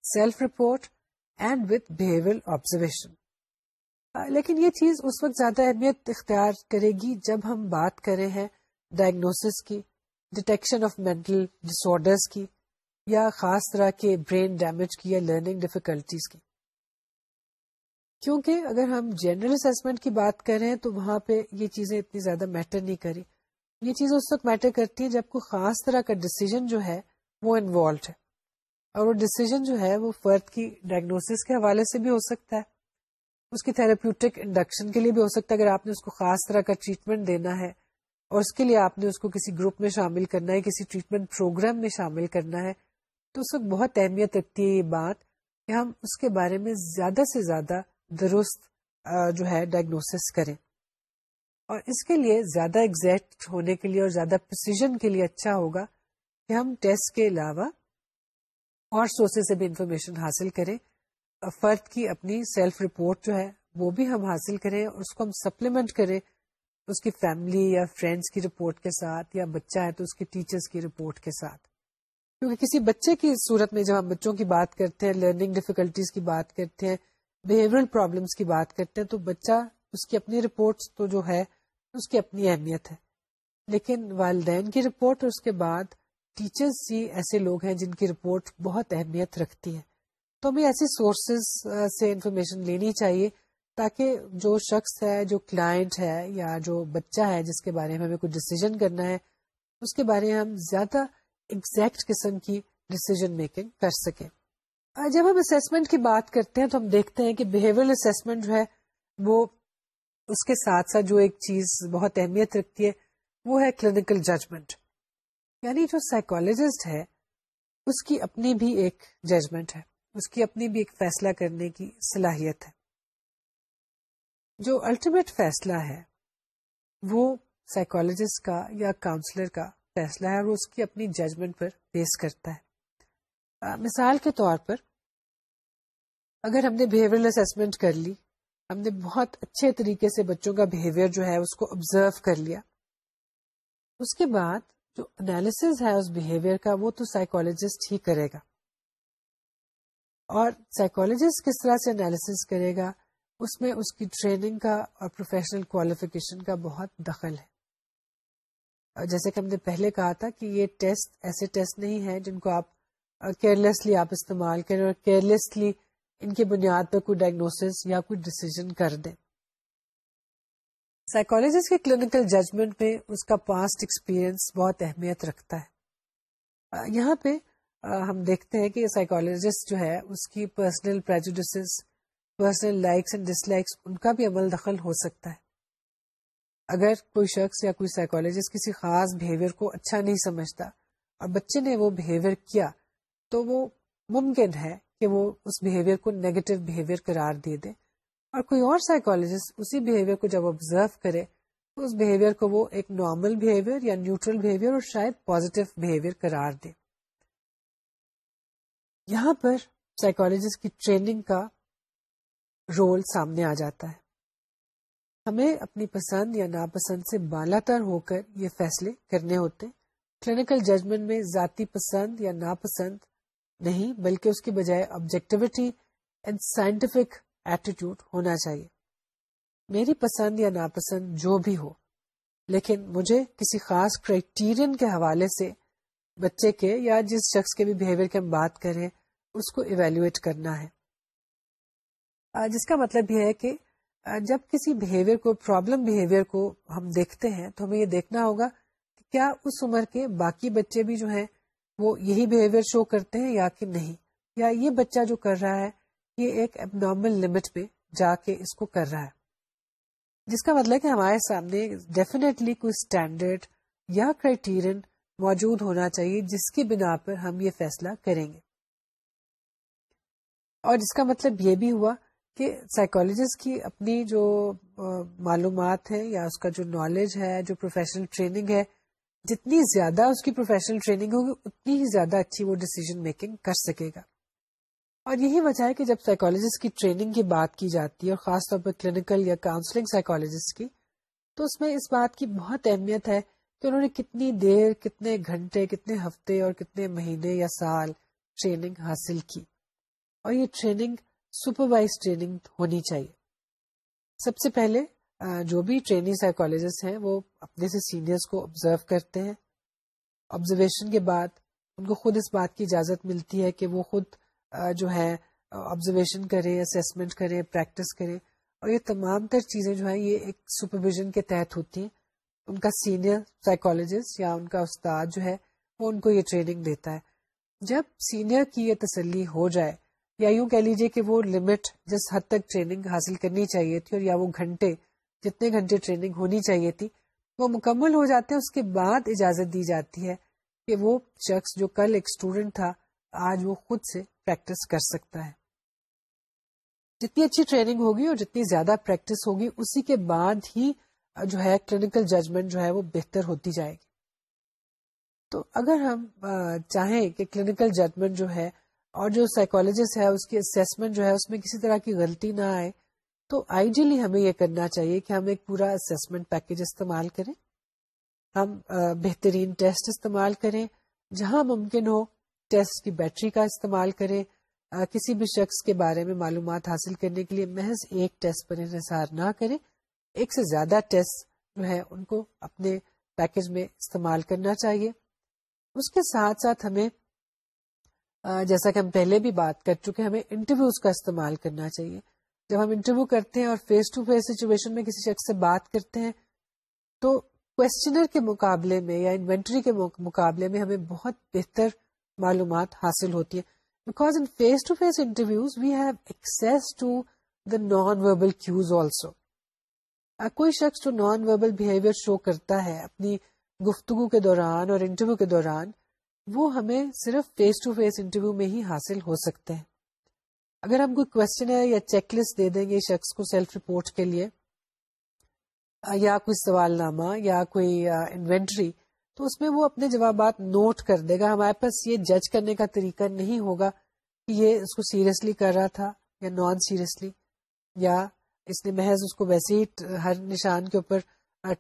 self report and with behaviour observation لیکن یہ چیز اس وقت زیادہ اہمیت اختیار کرے گی جب ہم بات کریں ہیں ڈائگنوسس کی detection of mental disorders کی، یا خاص طرح کے برین ڈیمیج کی یا لرننگ ڈیفیکلٹیز کی۔ کیونکہ اگر ہم جنرل اسسمنٹ کی بات کریں تو وہاں پہ یہ چیزیں اتنی زیادہ میٹر نہیں کری۔ یہ چیز اس وقت میٹر کرتی ہے جب کوئی خاص طرح کا ڈسیزن جو ہے وہ انوالوڈ ہے۔ اور وہ ڈسیزن جو ہے وہ فرد کی ڈائگنوسس کے حوالے سے بھی ہو سکتا ہے۔ اس کی تھراپیوٹک انڈکشن کے لیے بھی ہو سکتا ہے۔ اگر آپ نے اس کو خاص طرح کا ٹریٹمنٹ دینا ہے اور اس کے لیے آپ نے اس کو کسی گروپ میں شامل کرنا ہے، کسی ٹریٹمنٹ پروگرام میں شامل کرنا ہے۔ تو اس وقت بہت اہمیت رکھتی ہے یہ بات کہ ہم اس کے بارے میں زیادہ سے زیادہ درست جو ہے ڈائگنوسس کریں۔ اور اس کے لیے زیادہ ایگزیکٹ ہونے کے لیے اور زیادہ پرسیزن کے لیے اچھا ہوگا کہ ہم ٹیسٹ کے علاوہ اور سورسز سے بھی انفارمیشن حاصل کریں۔ فرد کی اپنی سیلف رپورٹ جو ہے وہ بھی ہم حاصل کریں اور اس کو ہم سپلیمنٹ کریں۔ اس کی فیملی یا فرینڈس کی رپورٹ کے ساتھ یا بچہ ہے تو اس کی ٹیچرس کی رپورٹ کے ساتھ۔ کیونکہ کسی بچے کی صورت میں جب ہم بچوں کی بات کرتے ہیں لرننگ ڈیفیکلٹیز کی بات کرتے ہیں بہیورل پرابلمس کی بات کرتے ہیں، تو بچہ اس کی اپنی رپورٹس تو جو ہے، اس کی اپنی اہمیت ہے۔ لیکن والدین کی رپورٹ اور اس کے بعد ٹیچرز ہی ایسے لوگ ہیں جن کی رپورٹ بہت اہمیت رکھتی ہے تو ہمیں ایسی سورسز سے انفارمیشن لینی چاہیے تاکہ جو شخص ہے، جو کلائنٹ ہے یا جو بچہ ہے جس کے بارے میں ہمیں کوئی ڈسیزن کرنا ہے، اس کے بارے میں ہم زیادہ ایگزیکٹ قسم کی ڈسیزن میکنگ کر سکیں۔ جب ہم اسسمنٹ کی بات کرتے ہیں تو ہم دیکھتے ہیں کہ بہیویئر اسسمنٹ جو ہے، وہ اس کے ساتھ ساتھ جو ایک چیز بہت اہمیت رکھتی ہے، وہ ہے کلینکل ججمنٹ یعنی جو سائیکولوجسٹ ہے، اس کی اپنی بھی ایک ججمنٹ ہے، اس کی اپنی بھی ایک فیصلہ کرنے کی صلاحیت ہے۔ جو الٹیمیٹ فیصلہ ہے، وہ سائیکولوجسٹ کا یا کاؤنسلر کا فیصلہ ہے اور اس کی اپنی ججمنٹ پر بیس کرتا ہے۔ مثال کے طور پر، اگر ہم نے بہیویئر اسسمنٹ کر لی، ہم نے بہت اچھے طریقے سے بچوں کا بہیویئر جو ہے اس کو آبزرو کر لیا، اس کے بعد جو انالیس ہے اس بہیویئر کا، وہ تو سائیکولوجسٹ ہی کرے گا۔ اور سائیکولوجسٹ کس طرح سے انالیس کرے گا؟ اس میں اس کی ٹریننگ کا اور پروفیشنل کوالیفیکیشن کا بہت دخل ہے۔ جیسے کہ ہم نے پہلے کہا تھا کہ یہ ٹیسٹ ایسے ٹیسٹ نہیں ہے جن کو آپ کیئرلیسلی آپ استعمال کریں اور کیئرلیسلی ان کی بنیاد پر کوئی ڈائگنوس یا کوئی ڈسیزن کر دیں۔ سائیکولوجسٹ کے کلینکل ججمنٹ میں اس کا پاسٹ ایکسپیرئنس بہت اہمیت رکھتا ہے۔ یہاں پہ ہم دیکھتے ہیں کہ سائیکولوجسٹ جو ہے اس کی personal prejudice personal likes and dislikes ان کا بھی عمل دخل ہو سکتا ہے۔ اگر کوئی شخص یا کوئی سائیکولوجسٹ کسی خاص بہیویئر کو اچھا نہیں سمجھتا اور بچے نے وہ بہیویئر کیا تو وہ ممکن ہے کہ وہ اس بہیویئر کو نیگیٹو بہیویئر قرار دے دے۔ اور کوئی اور سائیکولوجسٹ اسی بہیویئر کو جب آبزرو کرے تو اس بہیویئر کو وہ ایک نارمل بہیویئر یا نیوٹرل بہیویئر اور شاید پوزیٹو بہیویئر قرار دے۔ یہاں پر سائیکولوجسٹ کی ٹریننگ کا رول سامنے آ جاتا ہے۔ ہمیں اپنی پسند یا ناپسند سے بالا تر ہو کر یہ فیصلے کرنے ہوتے کلینکل ججمنٹ میں ذاتی پسند یا ناپسند نہیں، بلکہ اس کی بجائے آبجیکٹیوٹی اینڈ سائنٹیفک ایٹیٹیوڈ ہونا چاہیے۔ میری پسند یا ناپسند جو بھی ہو، لیکن مجھے کسی خاص کرائٹیرین کے حوالے سے بچے کے یا جس شخص کے بھی بہیویئر کی ہم بات کریں اس کو ایویلویٹ کرنا ہے۔ جس کا مطلب یہ ہے کہ جب کسی بہیویئر کو پرابلم بہیویئر کو ہم دیکھتے ہیں، تو ہمیں یہ دیکھنا ہوگا کہ کیا اس عمر کے باقی بچے بھی جو ہیں، وہ یہی بہیویئر شو کرتے ہیں یا کہ نہیں؟ یا یہ بچہ جو کر رہا ہے، یہ ایک اب نارمل لمٹ پہ جا کے اس کو کر رہا ہے۔ جس کا مطلب کہ ہمارے سامنے ڈیفینیٹلی کوئی اسٹینڈرڈ یا کرائٹیرین موجود ہونا چاہیے، جس کی بنا پر ہم یہ فیصلہ کریں گے۔ اور جس کا مطلب یہ بھی ہوا کہ سائیکولوجسٹ کی اپنی جو معلومات ہے یا اس کا جو نالج ہے، جو پروفیشنل ٹریننگ ہے، جتنی زیادہ اس کی پروفیشنل ٹریننگ ہوگی، اتنی ہی زیادہ اچھی وہ ڈیسیزن میکنگ کر سکے گا۔ اور یہی وجہ ہے کہ جب سائیکولوجسٹ کی ٹریننگ کی بات کی جاتی ہے، اور خاص طور پر کلینکل یا کاؤنسلنگ سائیکولوجسٹ کی، تو اس میں اس بات کی بہت اہمیت ہے کہ انہوں نے کتنی دیر، کتنے گھنٹے، کتنے ہفتے اور کتنے مہینے یا سال ٹریننگ حاصل کی۔ اور یہ ٹریننگ سپروائز ٹریننگ ہونی چاہیے۔ سب سے پہلے جو بھی ٹریننگ سائیکولوجسٹ ہیں، وہ اپنے سے سینئرس کو آبزرو کرتے ہیں۔ آبزرویشن کے بعد ان کو خود اس بات کی اجازت ملتی ہے کہ وہ خود جو ہے آبزرویشن کرے اسسمنٹ کرے پریکٹس کرے اور یہ تمام تر چیزیں جو ہیں، یہ ایک سپرویژن کے تحت ہوتی ہیں۔ ان کا سینئر سائیکولوجسٹ یا ان کا استاد جو ہے، وہ ان کو یہ ٹریننگ دیتا ہے۔ جب سینئر کی یہ تسلی ہو جائے یا یوں کہہ لیجیے کہ وہ لمٹ جس حد تک ٹریننگ حاصل کرنی چاہیے تھی اور یا وہ گھنٹے جتنے گھنٹے ٹریننگ ہونی چاہیے تھی، وہ مکمل ہو جاتے ہیں اس کے بعد اجازت دی جاتی ہے کہ وہ شخص جو کل ایک اسٹوڈینٹ تھا، آج وہ خود سے پریکٹس کر سکتا ہے۔ جتنی اچھی ٹریننگ ہوگی اور جتنی زیادہ پریکٹس ہوگی، اسی کے بعد ہی جو ہے کلینکل ججمنٹ جو ہے وہ بہتر ہوتی جائے گی۔ تو اگر ہم چاہیں کہ کلینکل ججمنٹ جو ہے اور جو سائیکولوجسٹ ہے، اس کی اسسمنٹ جو ہے، اس میں کسی طرح کی غلطی نہ آئے۔ تو آئیڈیلی ہمیں یہ کرنا چاہیے کہ ہم ایک پورا اسسمنٹ پیکج استعمال کریں۔ ہم بہترین ٹیسٹ استعمال کریں۔ جہاں ممکن ہو ٹیسٹ کی بیٹری کا استعمال کریں۔ کسی بھی شخص کے بارے میں معلومات حاصل کرنے کے لیے محض ایک ٹیسٹ پر انحصار نہ کریں۔ ایک سے زیادہ ٹیسٹ جو ہے ان کو اپنے پیکج میں استعمال کرنا چاہیے۔ اس کے ساتھ ساتھ ہمیں جیسا کہ ہم پہلے بھی بات کر چکے ہمیں انٹرویوز کا استعمال کرنا چاہیے۔ جب ہم انٹرویو کرتے ہیں اور فیس ٹو فیس سچویشن میں کسی شخص سے بات کرتے ہیں، تو کوشچنر کے مقابلے میں یا انوینٹری کے مقابلے میں ہمیں بہت بہتر معلومات حاصل ہوتی ہے because in face to face interviews we have access to the non verbal cues also کوئی شخص جو نان وربل بہیویئر شو کرتا ہے، اپنی گفتگو کے دوران اور انٹرویو کے دوران وہ ہمیں صرف فیس ٹو فیس انٹرویو میں ہی حاصل ہو سکتے ہیں۔ اگر ہم کوئی کوشچن ہے یا چیک لسٹ دے دیں گے شخص کو سیلف رپورٹ کے لیے، یا کوئی سوال نامہ یا کوئی انوینٹری تو اس میں وہ اپنے جوابات نوٹ کر دے گا۔ ہمارے پاس یہ جج کرنے کا طریقہ نہیں ہوگا کہ یہ اس کو سیریسلی کر رہا تھا یا نان سیریسلی یا اس نے محض اس کو ویسے ہی ہر نشان کے اوپر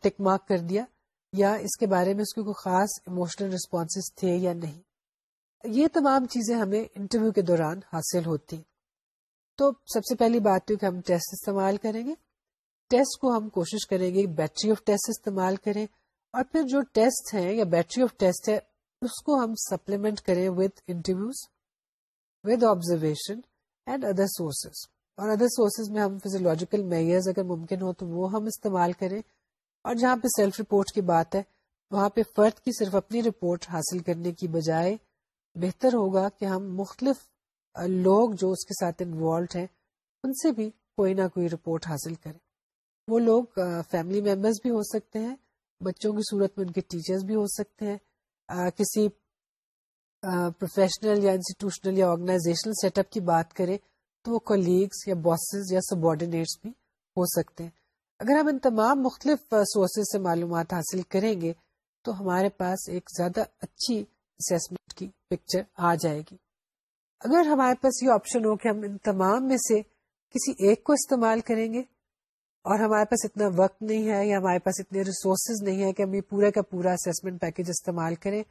ٹک مارک کر دیا۔ یا اس کے بارے میں اس کے کوئی خاص اموشنل ریسپانس تھے یا نہیں؟ یہ تمام چیزیں ہمیں انٹرویو کے دوران حاصل ہوتی تو سب سے پہلی بات تو کہ ہم ٹیسٹ استعمال کریں گے۔ ٹیسٹ کو ہم کوشش کریں گے بیٹری آف ٹیسٹ استعمال کریں۔ اور پھر جو ٹیسٹ ہیں یا بیٹری آف ٹیسٹ ہے، اس کو ہم سپلیمنٹ کریں with interviews with observation and other sources اور ادر سورسز میں ہم فیزولوجیکل میئرز اگر ممکن ہو تو وہ ہم استعمال کریں۔ اور جہاں پہ سیلف رپورٹ کی بات ہے، وہاں پہ فرد کی صرف اپنی رپورٹ حاصل کرنے کی بجائے بہتر ہوگا کہ ہم مختلف لوگ جو اس کے ساتھ انوالوڈ ہیں، ان سے بھی کوئی نہ کوئی رپورٹ حاصل کریں۔ وہ لوگ فیملی ممبرس بھی ہو سکتے ہیں، بچوں کی صورت میں ان کے ٹیچرز بھی ہو سکتے ہیں۔ کسی پروفیشنل یا انسٹیٹیوشنل یا آرگنائزیشنل سیٹ اپ کی بات کریں تو وہ کولیگس یا باسز یا سبارڈینیٹس بھی ہو سکتے ہیں۔ اگر ہم ان تمام مختلف سورسز سے معلومات حاصل کریں گے، تو ہمارے پاس ایک زیادہ اچھی اسسمنٹ کی پکچر آ جائے گی۔ اگر ہمارے پاس یہ آپشن ہو کہ ہم ان تمام میں سے کسی ایک کو استعمال کریں گے، اور ہمارے پاس اتنا وقت نہیں ہے یا ہمارے پاس اتنے ریسورسز نہیں ہے کہ ہم یہ پورا کا پورا اسسمنٹ پیکج استعمال کریں،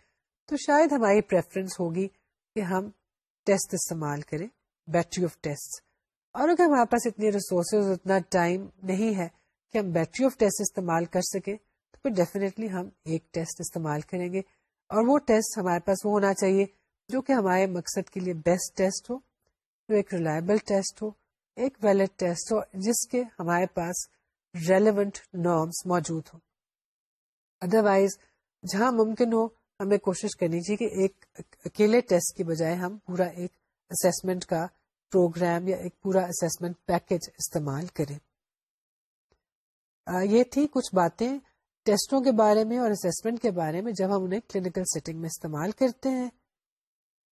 تو شاید ہماری پریفرنس ہوگی کہ ہم ٹیسٹ استعمال کریں بیٹری آف ٹیسٹ اور اگر ہمارے پاس اتنی ریسورسز اتنا ٹائم نہیں ہے کہ ہم بیٹری آف ٹیسٹ استعمال کر سکیں، تو پھر ڈیفینیٹلی ہم ایک ٹیسٹ استعمال کریں گے۔ اور وہ ٹیسٹ ہمارے پاس وہ ہونا چاہیے جو کہ ہمارے مقصد کے لیے بیسٹ ٹیسٹ ہو، جو ایک ریلائبل ٹیسٹ ہو، ایک ویلڈ ٹیسٹ ہو، جس کے ہمارے پاس ریلیونٹ نارمس موجود ہوں۔ ادر وائز جہاں ممکن ہو، ہمیں کوشش کرنی چاہیے کہ ایک اکیلے ٹیسٹ کی بجائے ہم پورا ایک اسسمنٹ کا پروگرام یا ایک پورا اسسمنٹ پیکج استعمال کریں۔ یہ تھی کچھ باتیں ٹیسٹوں کے بارے میں اور اسسمنٹ کے بارے میں جب ہم انہیں کلینکل سیٹنگ میں استعمال کرتے ہیں۔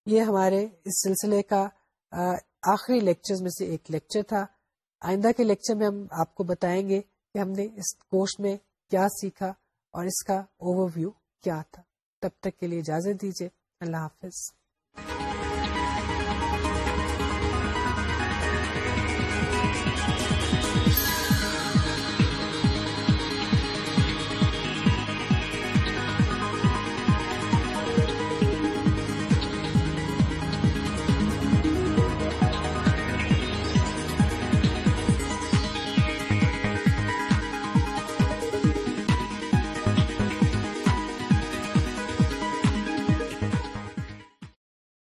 یہ ہمارے اس سلسلے کا آخری لیکچر میں سے ایک لیکچر تھا۔ آئندہ کے لیکچر میں ہم آپ کو بتائیں گے کہ ہم نے اس کورس میں کیا سیکھا اور اس کا اوور ویو کیا تھا۔ تب تک کے لیے اجازت دیجیے۔ اللہ حافظ۔